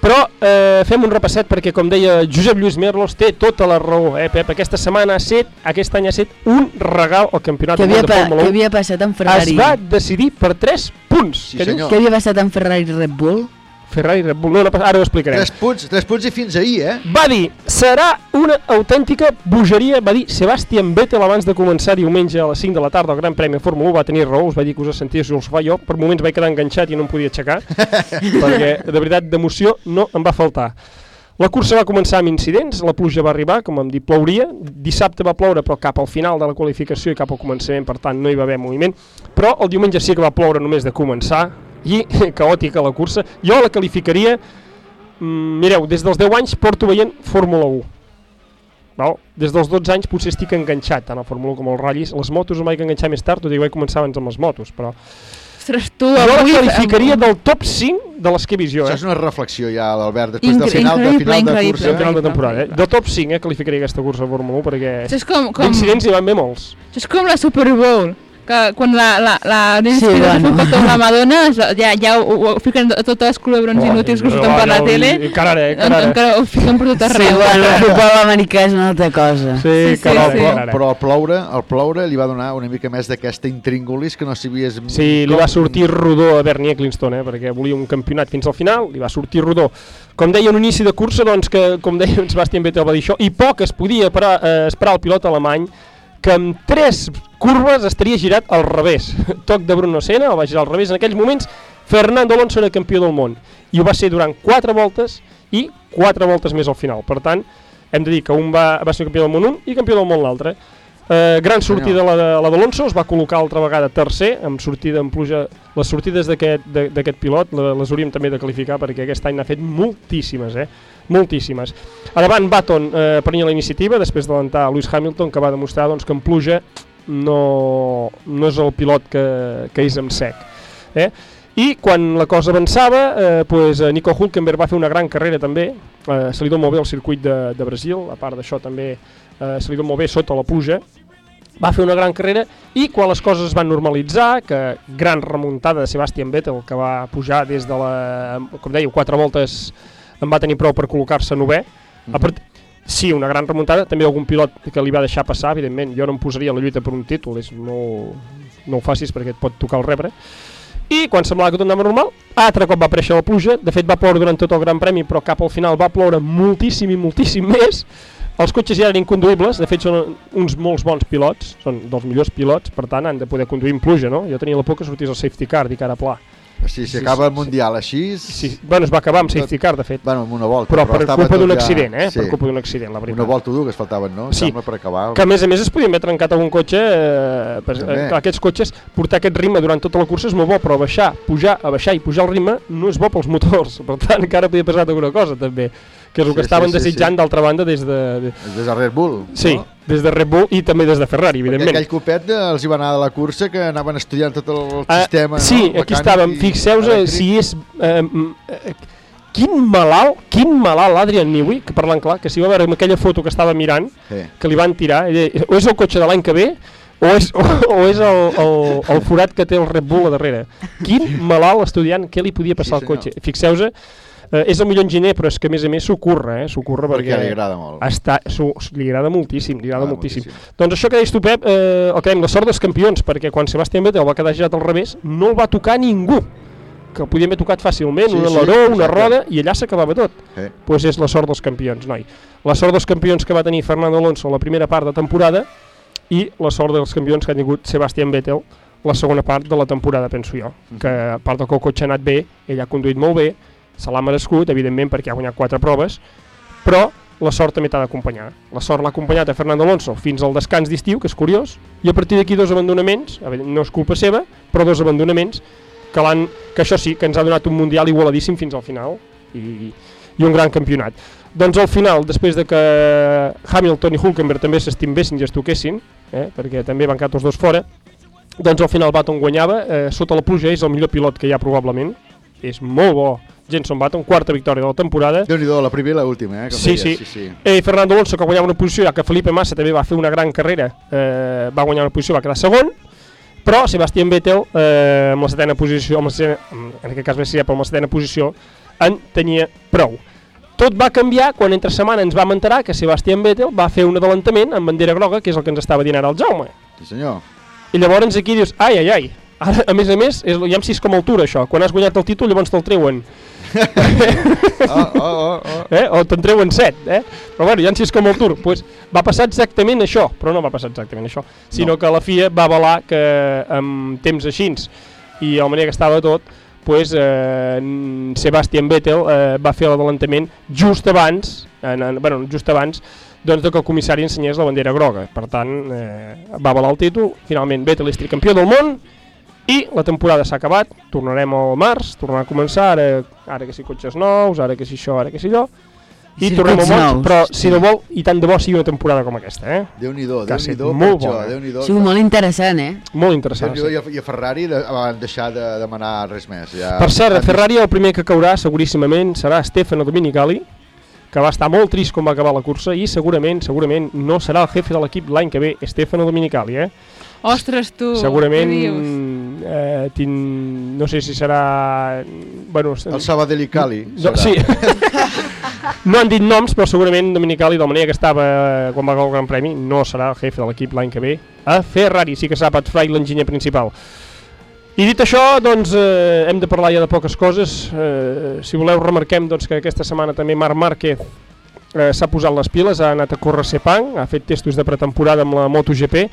Però eh, fem un repasset perquè, com deia Josep Lluís Merlos, té tota la raó, eh, Pep? Aquesta setmana ha set, aquest any ha set un regal al campionat Què del havia, de pa Fórmula què 1. havia passat amb Ferrari? Es va decidir per 3 punts. Sí, senyor. Què havia passat amb Ferrari i Red Bull? Ferrari Red Bull, no, no, ara ho explicarem. Tres punts, tres punts i fins ahir, eh? Va dir, serà una autèntica bogeria, va dir Sebastian Vettel abans de començar diumenge a les 5 de la tarda el Gran Premi de Fórmula 1, va tenir raó, us va dir que us al sofà, jo per moments vaig quedar enganxat i no em podia aixecar, *laughs* perquè de veritat d'emoció no em va faltar. La cursa va començar amb incidents, la pluja va arribar, com hem dit, plouria, dissabte va ploure però cap al final de la qualificació i cap al començament, per tant no hi va haver moviment, però el diumenge sí que va ploure només de començar i caòtica la cursa. Jo la qualificaria Mm, mireu, des dels 10 anys porto veient Fórmula 1. Val? Des dels 12 anys potser estic enganxat tant a Fórmula 1 com als ratllis. Les motos em vaig enganxar més tard, tot i que vaig començar abans amb les motos, però... Ostres, tu, Jo la avui... qualificaria del top 5 de les que he vist jo, Això eh? és una reflexió ja, l'Albert, després del Incre- final, de, final de increïble. cursa. Del final de temporada, eh? Del top 5, eh, qualificaria aquesta cursa de Fórmula 1, perquè Això és com- com- d'incidents hi van bé molts. Això és com la Super Bowl, que quan la, la, la Nancy Sí, sí, bueno. fa la Madonna, ja, ja ho, ho fiquen a totes les culebrons Oh, inútils que surten per la tele. i- encara ara, eh, encara en- ara. encara ho fiquen per tot Sí, arreu. bueno, el futbol americà és una altra cosa. Sí, Sí, sí, Però, sí. però, però el ploure, el ploure li va donar una mica més d'aquesta intríngulis que no sabies... Sí, li va sortir rodó a Bernie Eccleston, eh, perquè volia un campionat fins al final, li va sortir rodó. Com deia un inici de cursa, doncs, que, com deia en Sebastian Vettel va dir això, i poc es podia parar, eh, esperar el pilot alemany que amb tres curves estaria girat al revés. *laughs* Toc de Bruno Senna, el va girar al revés. En aquells moments, Fernando Alonso era campió del món, i ho va ser durant quatre voltes i quatre voltes més al final. Per tant, hem de dir que un va, va ser campió del món un i campió del món l'altre. Eh, gran sortida la de- la d'Alonso, es va col·locar altra vegada tercer, amb sortida en pluja. Les sortides d'aquest pilot les hauríem també de qualificar perquè aquest any n'ha fet moltíssimes, eh? Moltíssimes. A davant Baton eh, prenia la iniciativa després d'alentar Lewis Hamilton, que va demostrar doncs, que en pluja no, no és el pilot que, que és en sec. Eh? I quan la cosa avançava, eh, pues, eh, Nico Hulkenberg va fer una gran carrera també, eh, se li dona molt bé el circuit de, de Brasil, a part d'això també eh, se li dona molt bé sota la pluja, va fer una gran carrera i quan les coses es van normalitzar, que gran remuntada de Sebastian Vettel, que va pujar des de la, com deia, quatre voltes en va tenir prou per col·locar-se novè, a part, sí, una gran remuntada, també algun pilot que li va deixar passar, evidentment, jo no em posaria en la lluita per un títol, és no, no ho facis perquè et pot tocar el rebre, i quan semblava que tot anava normal, altre cop va aparèixer la pluja, de fet va ploure durant tot el Gran Premi, però cap al final va ploure moltíssim i moltíssim *laughs* més, els cotxes ja eren inconduïbles, de fet són uns molts bons pilots, són dels millors pilots, per tant han de poder conduir en pluja, no? Jo tenia la por que sortís el safety car, dic ara pla. Si s'acaba el Mundial així... Sí, bueno, es va acabar amb safety car, de fet. Bueno, amb una volta. Però per estava culpa d'un ja- accident, eh? Sí. Per culpa d'un accident, la veritat. Una volta o dues que es faltaven, no? Sí. Sembla per acabar. Que a més a més es podien haver trencat algun cotxe, eh, per, eh, aquests cotxes, portar aquest ritme durant tota la cursa és molt bo, però baixar, pujar, a baixar i pujar el ritme no és bo pels motors, *laughs* per tant encara podia passar alguna cosa també, que és el Sí, que estaven sí, sí, desitjant sí. d'altra banda des de, de... Des de Red Bull, Sí, no? des de Red Bull i també des de Ferrari, Perquè evidentment. aquell copet eh, els hi va anar de la cursa que anaven estudiant tot el, el Ah, sistema sí, no? aquí estàvem, fixeu-vos eh, si és... Eh, eh, quin malalt, quin malalt l'Adrian Newey, que parlant clar, que si va veure amb aquella foto que estava mirant, Sí. que li van tirar, o és el cotxe de l'any que ve, o és, o, o és el, el, el forat que té el Red Bull a darrere. Quin malalt estudiant, què li podia passar al senyor. cotxe? Fixeu-se, eh, és el millor enginyer, però és que a més a més s'ho curra, eh? s'ho curra perquè... Perquè li agrada molt. Està, li agrada moltíssim, li agrada moltíssim. Doncs això que deies tu, Pep, eh, el que dèiem, la sort dels campions, perquè quan Sebastián Vettel va quedar girat al revés, no el va tocar ningú que el podien haver tocat fàcilment, Sí, un sí, aleró, una exacte. roda, i allà s'acabava tot. Sí. Pues és la sort dels campions, noi. La sort dels campions que va tenir Fernando Alonso la primera part de temporada i la sort dels campions que ha tingut Sebastián Vettel la segona part de la temporada, penso jo. Que a part del que el cotxe ha anat bé, ell ha conduït molt bé, se l'ha merescut, evidentment, perquè ha guanyat quatre proves, però la sort també t'ha d'acompanyar. La sort l'ha acompanyat a Fernando Alonso fins al descans d'estiu, que és curiós, i a partir d'aquí dos abandonaments, no és culpa seva, però dos abandonaments que, que això sí, que ens ha donat un Mundial igualadíssim fins al final i, i un gran campionat. Doncs al final, després de que Hamilton i Hulkenberg també s'estimbessin i es toquessin, eh, perquè també van quedar tots dos fora, doncs al final Baton guanyava, eh, sota la pluja és el millor pilot que hi ha probablement, és molt bo Jenson Button, quarta victòria de la temporada. déu nhi la primera i l'última, eh? com Sí, sí. sí, sí. Eh, Fernando Alonso, que guanyava una posició, ja que Felipe Massa també va fer una gran carrera, eh, va guanyar una posició, va quedar segon, però Sebastián Vettel, eh, amb la setena posició, amb la setena, en aquest cas va ser amb la setena posició, en tenia prou. Tot va canviar quan entre setmana ens vam enterar que Sebastián Vettel va fer un adelantament amb bandera groga, que és el que ens estava dient ara el Jaume. Sí, senyor. I llavors aquí dius, ai, ai, ai, ara, a més a més, és, ja em sis com altura això, quan has guanyat el títol llavors te'l treuen. *laughs* oh, oh, oh, oh. Eh? O te'n treuen set, eh? Però bueno, ja en sis com el Tour. Pues va passar exactament això, però no va passar exactament això, sinó No. que la FIA va avalar que amb temps així i a la manera que estava tot, pues, eh, Sebastian Vettel eh, va fer l'adelantament just abans, en, en, bueno, just abans doncs, de que el comissari ensenyés la bandera groga. Per tant, eh, va avalar el títol. Finalment, Vettel és tricampió del món i la temporada s'ha acabat. Tornarem al març, tornarà a començar, ara, ara que si cotxes nous, ara que si això, ara que si allò. I Circuits tornem al març, nous. però si de vol, i tant de bo sigui una temporada com aquesta, eh? Déu-n'hi-do, Déu-n'hi-do per molt això, bona. Déu-n'hi-do. Ha sigut molt interessant, eh? Molt interessant, Déu-n'hi-do, sí. i, a, Ferrari de, van deixar de demanar res més. Ja, Per cert, a Ferrari el primer que caurà seguríssimament serà Stefano Dominicali, que va estar molt trist quan va acabar la cursa i segurament, segurament no serà el jefe de l'equip l'any que ve, Stefano Dominicali, eh? Ostres, tu, segurament què dius? eh, tin... no sé si serà bueno, El Sabadell Cali. no, serà. sí. *laughs* no han dit noms però segurament Dominicali de la manera que estava eh, quan va acabar el Gran Premi no serà el jefe de l'equip l'any que ve a Ferrari, sí que serà Pat Fry l'enginyer principal i dit això, doncs, eh, hem de parlar ja de poques coses. Eh, si voleu, remarquem doncs, que aquesta setmana també Marc Márquez eh, s'ha posat les piles, ha anat a córrer Sepang, ha fet testos de pretemporada amb la MotoGP,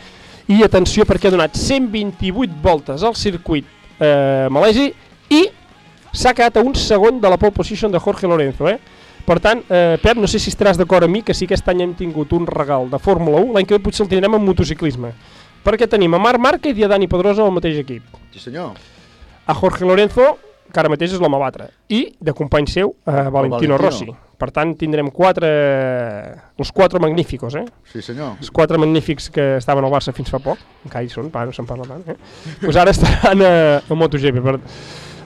i atenció perquè ha donat 128 voltes al circuit eh, malesi i s'ha quedat a un segon de la pole position de Jorge Lorenzo. Eh? Per tant, eh, Pep, no sé si estaràs d'acord amb mi que si aquest any hem tingut un regal de Fórmula 1, l'any que ve potser el tindrem en motociclisme. Perquè tenim a Marc Márquez i a Dani Pedrosa al mateix equip. Sí, senyor. A Jorge Lorenzo, que ara mateix és l'home a batre, i de company seu, a Valentino, Valentino. Rossi. Per tant, tindrem quatre... els quatre magníficos, eh? Sí, senyor. Els quatre magnífics que estaven al Barça fins fa poc, encara hi són, pa, no se'n parla tant, eh? pues ara estaran a, a MotoGP. Per,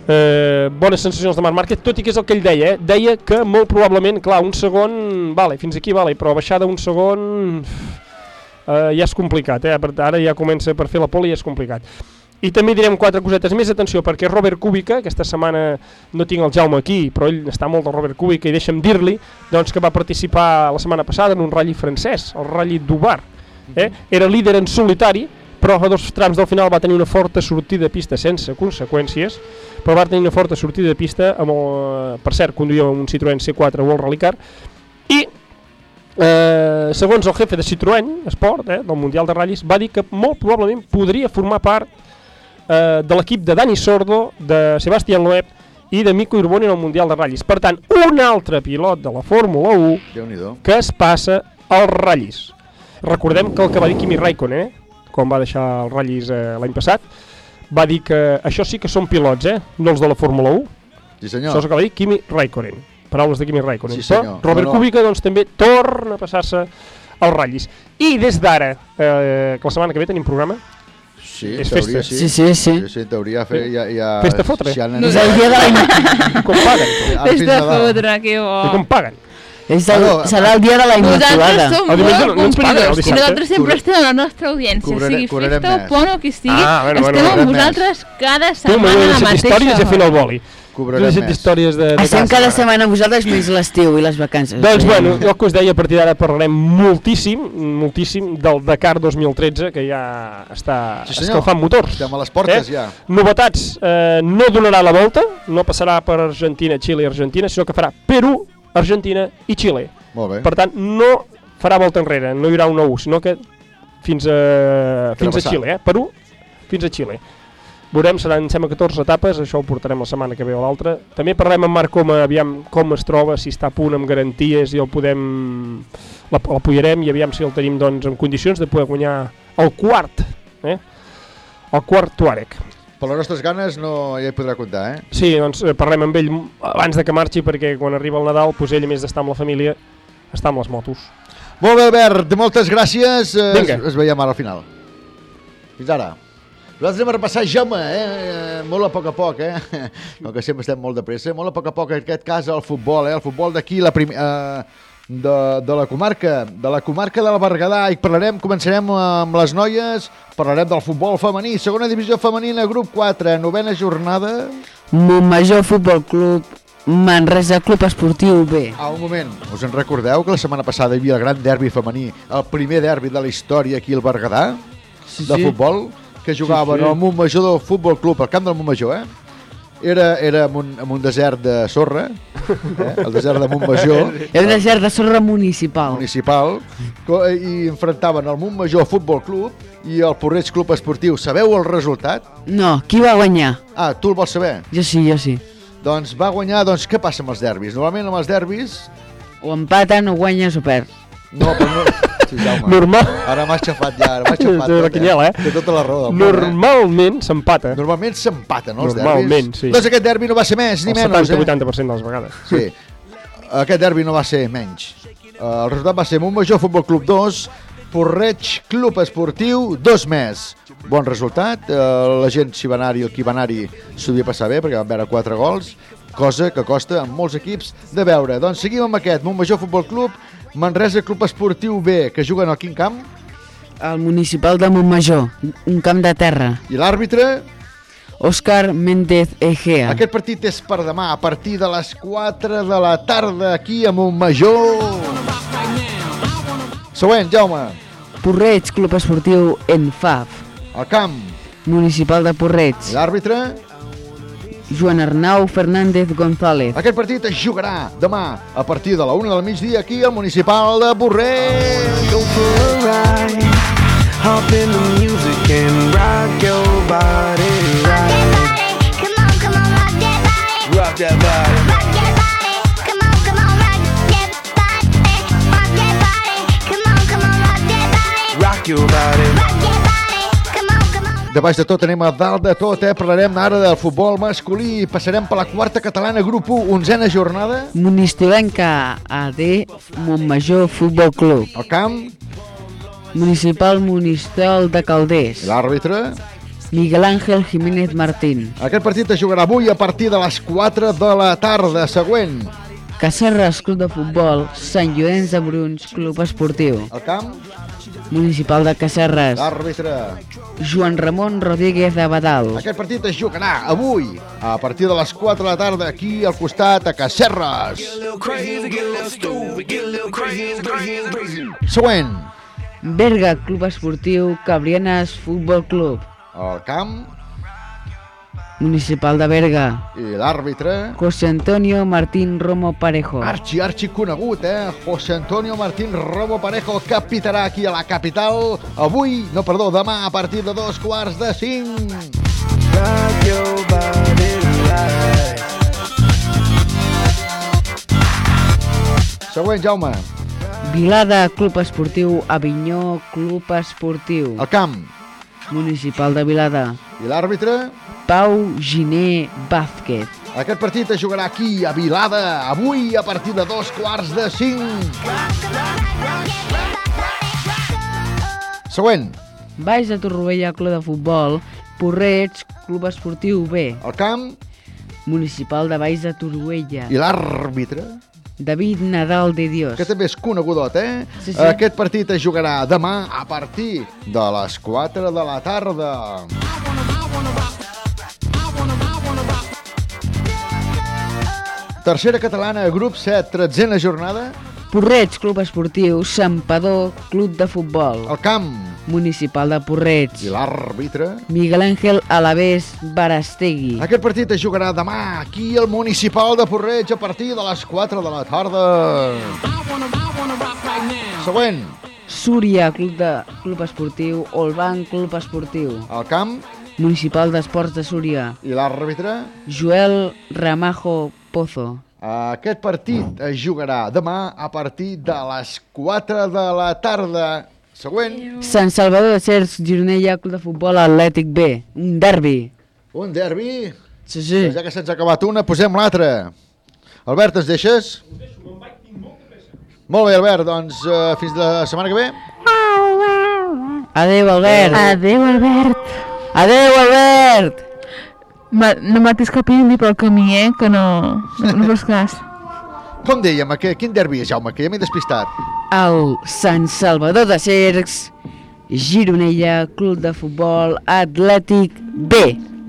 eh, bones sensacions de Marc Márquez, tot i que és el que ell deia, eh? deia que molt probablement, clar, un segon, vale, fins aquí vale, però baixar d'un segon eh, ja és complicat, eh? Ara ja comença per fer la poli i és complicat. I també direm quatre cosetes més, atenció, perquè Robert Kubica, aquesta setmana no tinc el Jaume aquí, però ell està molt del Robert Kubica i deixa'm dir-li doncs, que va participar la setmana passada en un ratll francès, el ratll d'Ubar. Eh? Era líder en solitari, però a dos trams del final va tenir una forta sortida de pista sense conseqüències, però va tenir una forta sortida de pista, amb el, per cert, conduïa un Citroën C4 World Rally Car, i eh, segons el jefe de Citroën Sport, eh, del Mundial de Ratllis, va dir que molt probablement podria formar part eh, de l'equip de Dani Sordo, de Sebastián Loeb i de Mico Irboni en el Mundial de Ratllis. Per tant, un altre pilot de la Fórmula 1 Déu-n'hi-do. que es passa als ratllis. Recordem que el que va dir Kimi Raikkonen, eh, quan va deixar els ratllis eh, l'any passat, va dir que això sí que són pilots, eh, no els de la Fórmula 1. Sí, senyor. Això és el que va dir Kimi Raikkonen. Paraules de Kimi Raikkonen. Sí, senyor. Però Robert No, no. Kubica doncs, també torna a passar-se als ratllis. I des d'ara, eh, que la setmana que ve tenim programa, Sí, és teoria festa. sí. Sí, sí, sí. Sí, sí, en teoria fe, ja, ja... Festa fotre. Si han És el *laughs* dia de l'any. Com paguen? Ara fins Fes de Nadal. fotre, que bo. I com paguen? És el, Bueno, serà el dia de la Immaculada. El diumenge molt no complidors. I nosaltres sempre Cobre- estem a la nostra audiència, cobraré- sigui cobrarem festa o més. pont o qui sigui, Ah, bueno, bueno, estem amb cobrarem vosaltres cada Tu m'ho setmana a la mateixa històries i fent el hora. boli. Cobrarem més. històries de, de Estem casa. cada setmana amb vosaltres menys l'estiu i les vacances. Doncs Sí. bueno, jo que us deia, a partir d'ara parlarem moltíssim, moltíssim del Dakar 2013, que ja està Sí, senyor. escalfant motors. Estem a les portes, ja. Novetats, eh, no donarà la volta, no passarà per Argentina, Xile i Argentina, sinó que farà Perú, Argentina i Xile. Molt bé. Per tant, no farà volta enrere, no hi haurà una U, sinó que fins a, fins a. Xile, eh? Perú fins a Xile. Veurem, seran, em sembla, 14 etapes, això ho portarem la setmana que ve o l'altra. També parlem amb Marc com, aviam com es troba, si està a punt amb garanties i el podem... La, l'apoyarem i aviam si el tenim doncs, en condicions de poder guanyar el quart, eh? el quart Tuareg. Per les nostres ganes no ja hi podrà comptar, eh? Sí, doncs eh, parlem amb ell abans de que marxi perquè quan arriba el Nadal, doncs ell a més d'estar amb la família, està amb les motos. Molt bé, Albert, moltes gràcies. Vinga. Es, es veiem ara al final. Fins ara. Nosaltres anem a repassar Jaume, eh? eh? Molt a poc a poc, eh? *laughs* Com que sempre estem molt de pressa. Molt a poc a poc, en aquest cas, el futbol, eh? El futbol d'aquí, la prim... eh, de, de la comarca, de la comarca del Berguedà, i parlarem, començarem amb les noies, parlarem del futbol femení, segona divisió femenina, grup 4, novena jornada. Montmajor Futbol Club, Manresa Club Esportiu B. Ah, un moment, us en recordeu que la setmana passada hi havia el gran derbi femení, el primer derbi de la història aquí al Berguedà, Sí, de sí. futbol, que jugaven Sí, sí. al Montmajor del Futbol Club, al camp del Montmajor, eh? Era, era en, un, en un desert de sorra, eh? el desert de Montmajor, *laughs* Era un desert de sorra municipal. municipal, co- i enfrontaven el Montmajor Futbol Club i el Porreig Club Esportiu. Sabeu el resultat? No, qui va guanyar? Ah, tu el vols saber? Jo sí, jo sí. Doncs va guanyar, doncs què passa amb els derbis? Normalment amb els derbis... O empaten, o guanyes, o perds. No, però no... *laughs* Sí, Jaume. Normal. Ara m'has xafat ja, ara m'has *laughs* xafat. De la tot, quiniela, eh? Té tota la raó del món, eh? Normalment s'empata. Normalment s'empaten, no, els Normalment, derbis? sí. Doncs aquest derbi no va ser més ni El menys, eh? 70-80% de les vegades. Sí. Aquest derbi no va ser menys. Uh, el resultat va ser Montmajor Futbol Club 2, Porreig Club Esportiu 2 més. Bon resultat, uh, la gent si va anar-hi o qui va anar-hi s'ho devia passar bé perquè van veure 4 gols, cosa que costa en molts equips de veure. Doncs seguim amb aquest, Montmajor Futbol Club, Manresa Club Esportiu B, que juguen al quin camp? El municipal de Montmajor, un camp de terra. I l'àrbitre? Òscar Méndez Egea. Aquest partit és per demà, a partir de les 4 de la tarda, aquí a Montmajor. Següent, Jaume. Porreig Club Esportiu Enfaf. El camp. Municipal de Porreig. L'àrbitre? Joan Arnau Fernández González. Aquest partit es jugarà demà a partir de la 1 del migdia aquí al Municipal de Borrell. Go for a ride. Hop in the music and rock your body right. Rock that body. Rock your body. De baix de tot anem a dalt de tot, eh? Parlarem ara del futbol masculí. Passarem per la quarta catalana, grup 1, onzena jornada. Monistolenca AD Montmajor Futbol Club. El camp. Municipal Monistol de Calders. L'àrbitre. Miguel Ángel Jiménez Martín. Aquest partit es jugarà avui a partir de les 4 de la tarda. Següent. Cacerres Club de Futbol, Sant Llorenç de Bruns Club Esportiu. El camp. Municipal de Cacerres. L'àrbitre. Joan Ramon Rodríguez de Badal. Aquest partit es jugarà avui a partir de les 4 de la tarda aquí al costat a crazy. Següent. Berga Club Esportiu Cabrianes Futbol Club. El camp. Municipal de Berga. I l'àrbitre. José Antonio Martín Romo Parejo. Archi, archi conegut, eh? José Antonio Martín Robo Parejo capitarà aquí a la capital avui, no, perdó, demà a partir de dos quarts de cinc. Següent, Jaume. Vilada Club Esportiu Avinyó Club Esportiu. El camp. Municipal de Vilada. I l'àrbitre? Pau Giné Vázquez. Aquest partit es jugarà aquí, a Vilada, avui a partir de dos quarts de cinc. Següent. Baix de Torroella Club de Futbol. Porreig Club Esportiu B. El camp. Municipal de Baix de Toruella. I l'àrbitre, David Nadal de Dios. que també és conegudot, eh? Sí, sí. Aquest partit es jugarà demà a partir de les 4 de la tarda. Tercera catalana, grup 7, tretzena jornada. Porreig, Club Esportiu, Sampador, Club de Futbol. El camp. Municipal de Porreig. I l'àrbitre. Miguel Ángel Alavés Barastegui. Aquest partit es jugarà demà aquí al Municipal de Porreig a partir de les 4 de la tarda. Següent. Súria, Club, de, Club Esportiu, Olban, Club Esportiu. El camp. Municipal d'Esports de Súria. I l'àrbitre. Joel Ramajo Pozo. Aquest partit es jugarà demà a partir de les 4 de la tarda. Següent. Sant Salvador de Cercs, Gironella, Club de Futbol Atlètic B. Un derbi. Un derbi. Sí, sí. Ja que se'ns ha acabat una, posem l'altra. Albert, ens deixes? Molt bé, Albert, doncs uh, fins la setmana que ve. Adéu, Albert. Adéu, Albert. Adéu, Albert. Ma, no matis cap indi pel camí, eh? Que no, no, no fos cas. Com dèiem, que, quin derbi és, Jaume? Que ja m'he despistat. El Sant Salvador de Cercs, Gironella, Club de Futbol Atlètic B.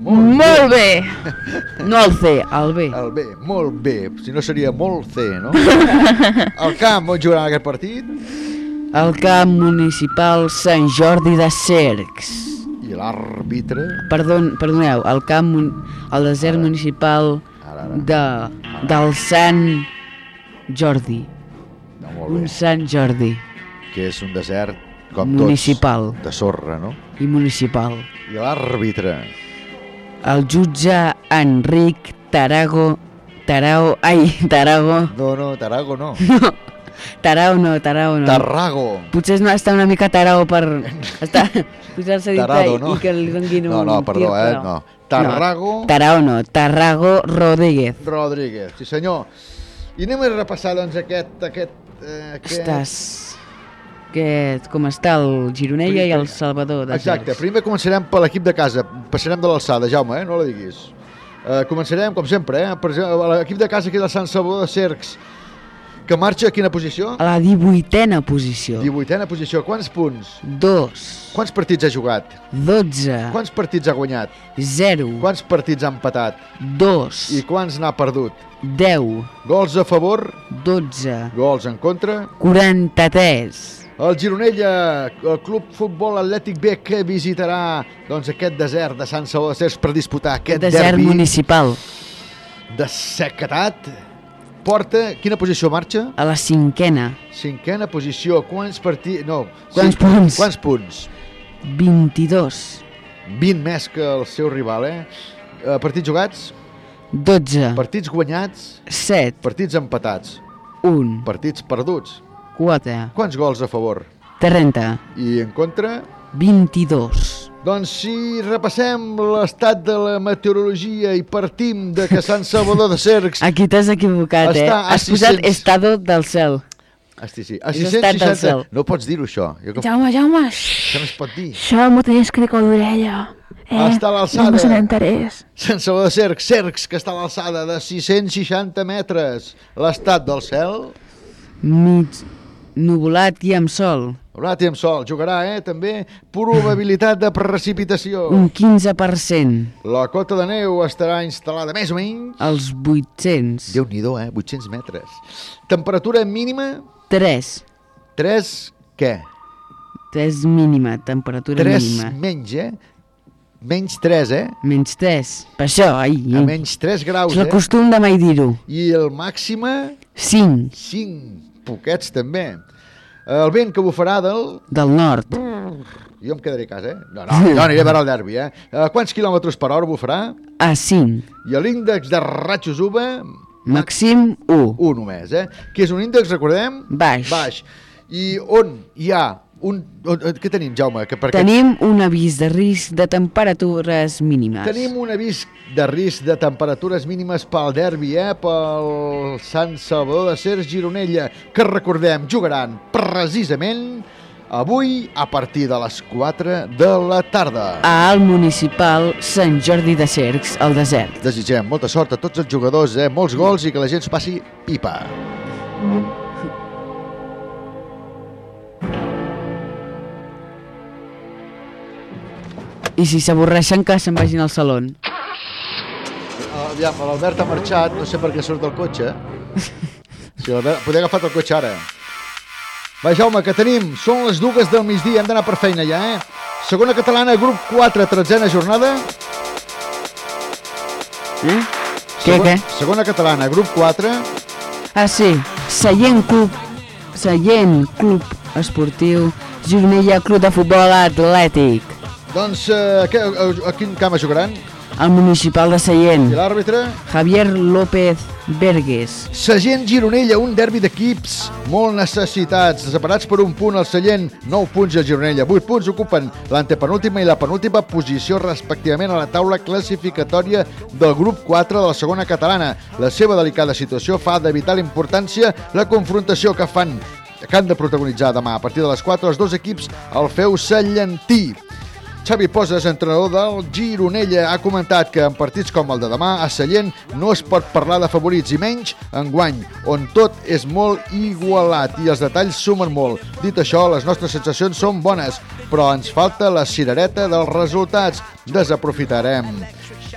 Molt bé. No el C, el B. El B, molt bé. Si no seria molt C, no? *laughs* El camp on jugaran aquest partit? El camp municipal Sant Jordi de Cercs. I l'àrbitre? Perdon, perdoneu, el camp, el desert municipal de, del Sant Jordi. No, molt bé. Un Sant Jordi Que és un desert com Municipal. tots, de sorra, no? i municipal. I l'àrbitre? El jutge Enric Tarago... Tarao... Ai, Tarago... No, no, Tarago no. *laughs* No, Tarao no, Tarao no. Tarrago. Potser no està una mica tarao per estar, posar-se a Tarado, no? i que li donguin un No, no, perdó, tir, eh, però- no. Tarrago. No, tarao no, Tarrago Rodríguez. Rodríguez, sí senyor. I anem a repassar, doncs, aquest... aquest, eh, aquest... Estàs... Que, com està el Gironella i el Salvador de Exacte, Cercs. primer començarem per l'equip de casa, passarem de l'alçada, Jaume, eh? no la diguis. Eh, començarem, com sempre, eh? per l'equip de casa que és el Sant Salvador de Cercs, que marxa a quina posició? A la 18a posició. 18a posició. Quants punts? Dos. Quants partits ha jugat? 12. Quants partits ha guanyat? 0. Quants partits ha empatat? 2. I quants n'ha perdut? 10. Gols a favor? 12. Gols en contra? 43. El Gironella, el Club Futbol Atlètic B que visitarà doncs, aquest desert de Sant Salvador per disputar aquest Desert derbi municipal. de sequedat. Porta, quina posició marxa? A la cinquena. Cinquena posició. Quants partits... No. Quants punts? Quants punts? 22. 20 més que el seu rival, eh? eh partits jugats? 12. Partits guanyats? 7. Partits empatats? 1. Partits perduts? 4. Quants gols a favor? 30. I en contra? 22. Doncs si repassem l'estat de la meteorologia i partim de que Sant Salvador de Cercs... Aquí t'has equivocat, eh? Has posat 600. estado del cel. Hosti, sí. A És estat del 660... cel. No pots dir-ho, això. Jo que... Jaume, Jaume, Això no es pot dir. això m'ho tenies que dir con l'orella. Eh? Està a l'alçada. No se n'enterés. Sant Salvador de Cercs, Cercs, que està a l'alçada de 660 metres. L'estat del cel... Mig nuvolat i amb sol. I amb sol. Jugarà, eh, també, probabilitat de precipitació. Un 15%. La cota de neu estarà instal·lada més o menys... Els 800. Déu-n'hi-do, eh? 800 metres. Temperatura mínima... 3. 3 què? 3 mínima, temperatura 3 mínima. menys, eh? Menys 3, eh? Menys 3. Per això, ai. A menys 3 graus, És eh? costum de mai dir-ho. I el màxima... 5. 5. Poquets, també. El vent que bufarà del... Del nord. Jo em quedaré a casa, eh? No, no, jo aniré a veure el derbi, eh? Uh, quants quilòmetres per hora bufarà? A 5. I l'índex de ratxos UVA... Màxim 1. 1 només, eh? Que és un índex, recordem? Baix. Baix. I on hi ha un... on- Què tenim, Jaume? Que perquè Tenim un avís de risc de temperatures mínimes. Tenim un avís de risc de temperatures mínimes pel derbi, eh? pel Sant Salvador de Cercs Gironella, que recordem, jugaran precisament avui a partir de les 4 de la tarda. Al municipal Sant Jordi de Cercs, al desert. Desitgem molta sort a tots els jugadors, eh? molts gols i que la gent es passi pipa. I si s'avorreixen, que se'n vagin al saló. Uh, aviam, l'Albert ha marxat, no sé per què surt del cotxe. Si l'Albert... Podria agafar el cotxe ara. Va, Jaume, que tenim? Són les dues del migdia, hem d'anar per feina ja, eh? Segona catalana, grup 4, tretzena jornada. Eh? Què, què? Segona catalana, grup 4. Ah, sí. Seient Club... Seient Club Esportiu Gironella Club de Futbol Atlètic. Doncs, eh, a, a, a quin camp jugaran? El municipal de Seient. I l'àrbitre? Javier López Vergues. Sagent Gironella, un derbi d'equips molt necessitats, separats per un punt al Sallent, 9 punts a Gironella, 8 punts ocupen l'antepenúltima i la penúltima posició respectivament a la taula classificatòria del grup 4 de la segona catalana. La seva delicada situació fa de vital importància la confrontació que fan que han de protagonitzar demà a partir de les 4 els dos equips al feu Sallentí. Xavi Poses, entrenador del Gironella, ha comentat que en partits com el de demà a Sallent no es pot parlar de favorits i menys en guany, on tot és molt igualat i els detalls sumen molt. Dit això, les nostres sensacions són bones, però ens falta la cirereta dels resultats. Desaprofitarem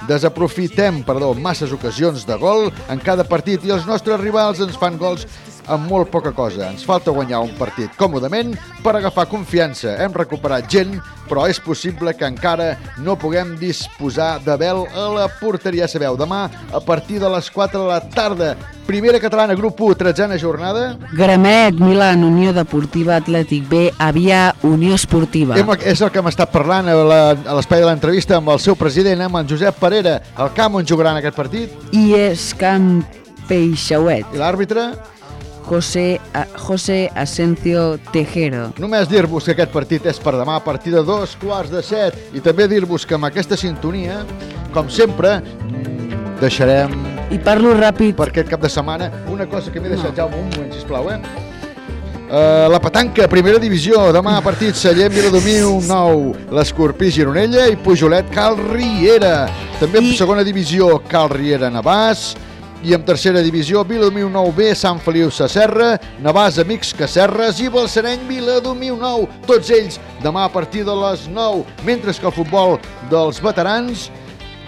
desaprofitem perdó, masses ocasions de gol en cada partit i els nostres rivals ens fan gols amb molt poca cosa. Ens falta guanyar un partit còmodament per agafar confiança. Hem recuperat gent, però és possible que encara no puguem disposar de Bel a la porteria. Sabeu, demà a partir de les 4 de la tarda, primera catalana, grup 1, tretzena jornada. Gramet, Milan, Unió Deportiva Atlètic B, Avià, Unió Esportiva. Hem, és el que hem estat parlant a la- a l'espai de l'entrevista amb el seu president, amb en Josep Parera, el camp on jugaran aquest partit. I és Camp Peixauet. I l'àrbitre? José, a, José Asencio Tejero. Només dir-vos que aquest partit és per demà a partir de dos quarts de set i també dir-vos que amb aquesta sintonia, com sempre, deixarem I parlo ràpid. per aquest cap de setmana una cosa que m'he deixat, Jaume, un moment, sisplau, eh? Uh, la petanca, primera divisió, demà a partit Sallent, Viladomiu, 9, l'Escorpí, Gironella i Pujolet, Cal Riera. També en segona divisió, Cal Riera, Navàs, i en tercera divisió, Viladomiu 9B, Sant Feliu Sacerra, Navàs, Amics Cacerres i Balsareny, Viladomiu 9. Tots ells demà a partir de les 9, mentre que el futbol dels veterans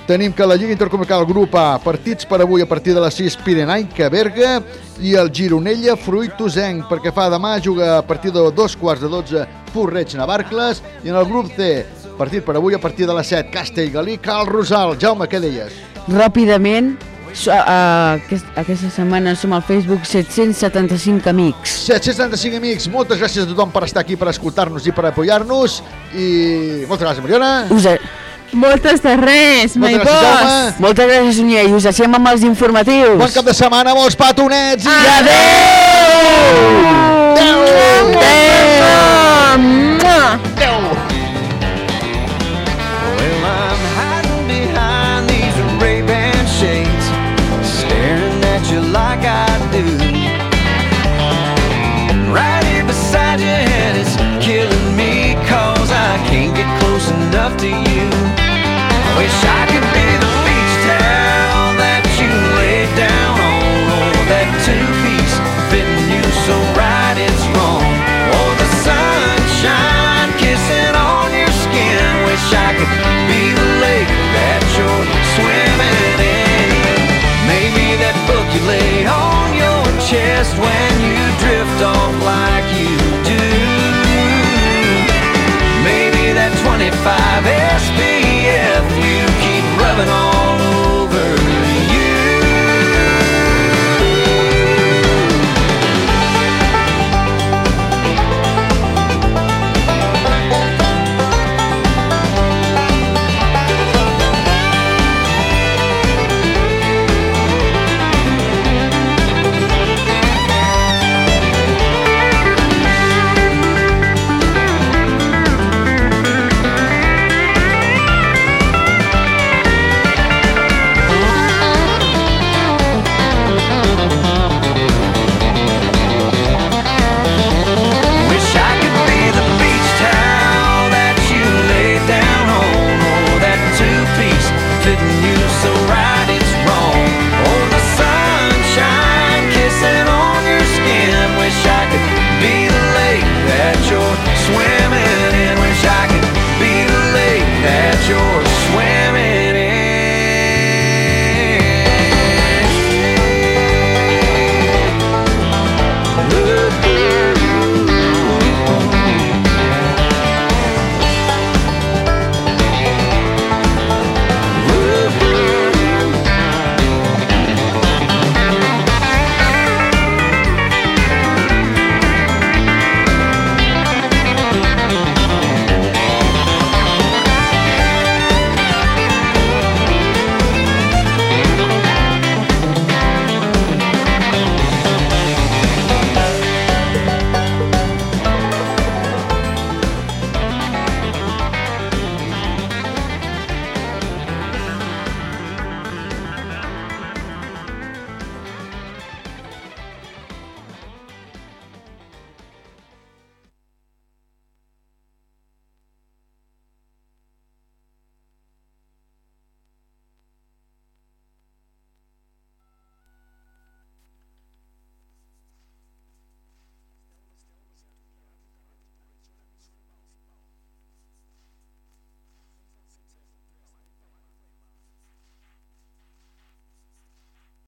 Tenim que la Lliga Intercomunical Grup A, partits per avui a partir de les 6, Pirenaica, Berga, i el Gironella, Fruitosenc, perquè fa demà juga a partir de dos quarts de 12, Porreig, Navarcles, i en el grup C, partit per avui a partir de les 7, Castellgalí, Cal Rosal. Jaume, què deies? Ràpidament, uh, aquest, aquesta setmana som al Facebook 775 amics. 775 amics, moltes gràcies a tothom per estar aquí, per escoltar-nos i per apoyar-nos, i moltes gràcies, Mariona. Us a... Moltes de res, Moltes gràcies. Jaume. Moltes gràcies, Sonia, i us deixem amb els informatius. Bon cap de setmana, molts petonets i Well,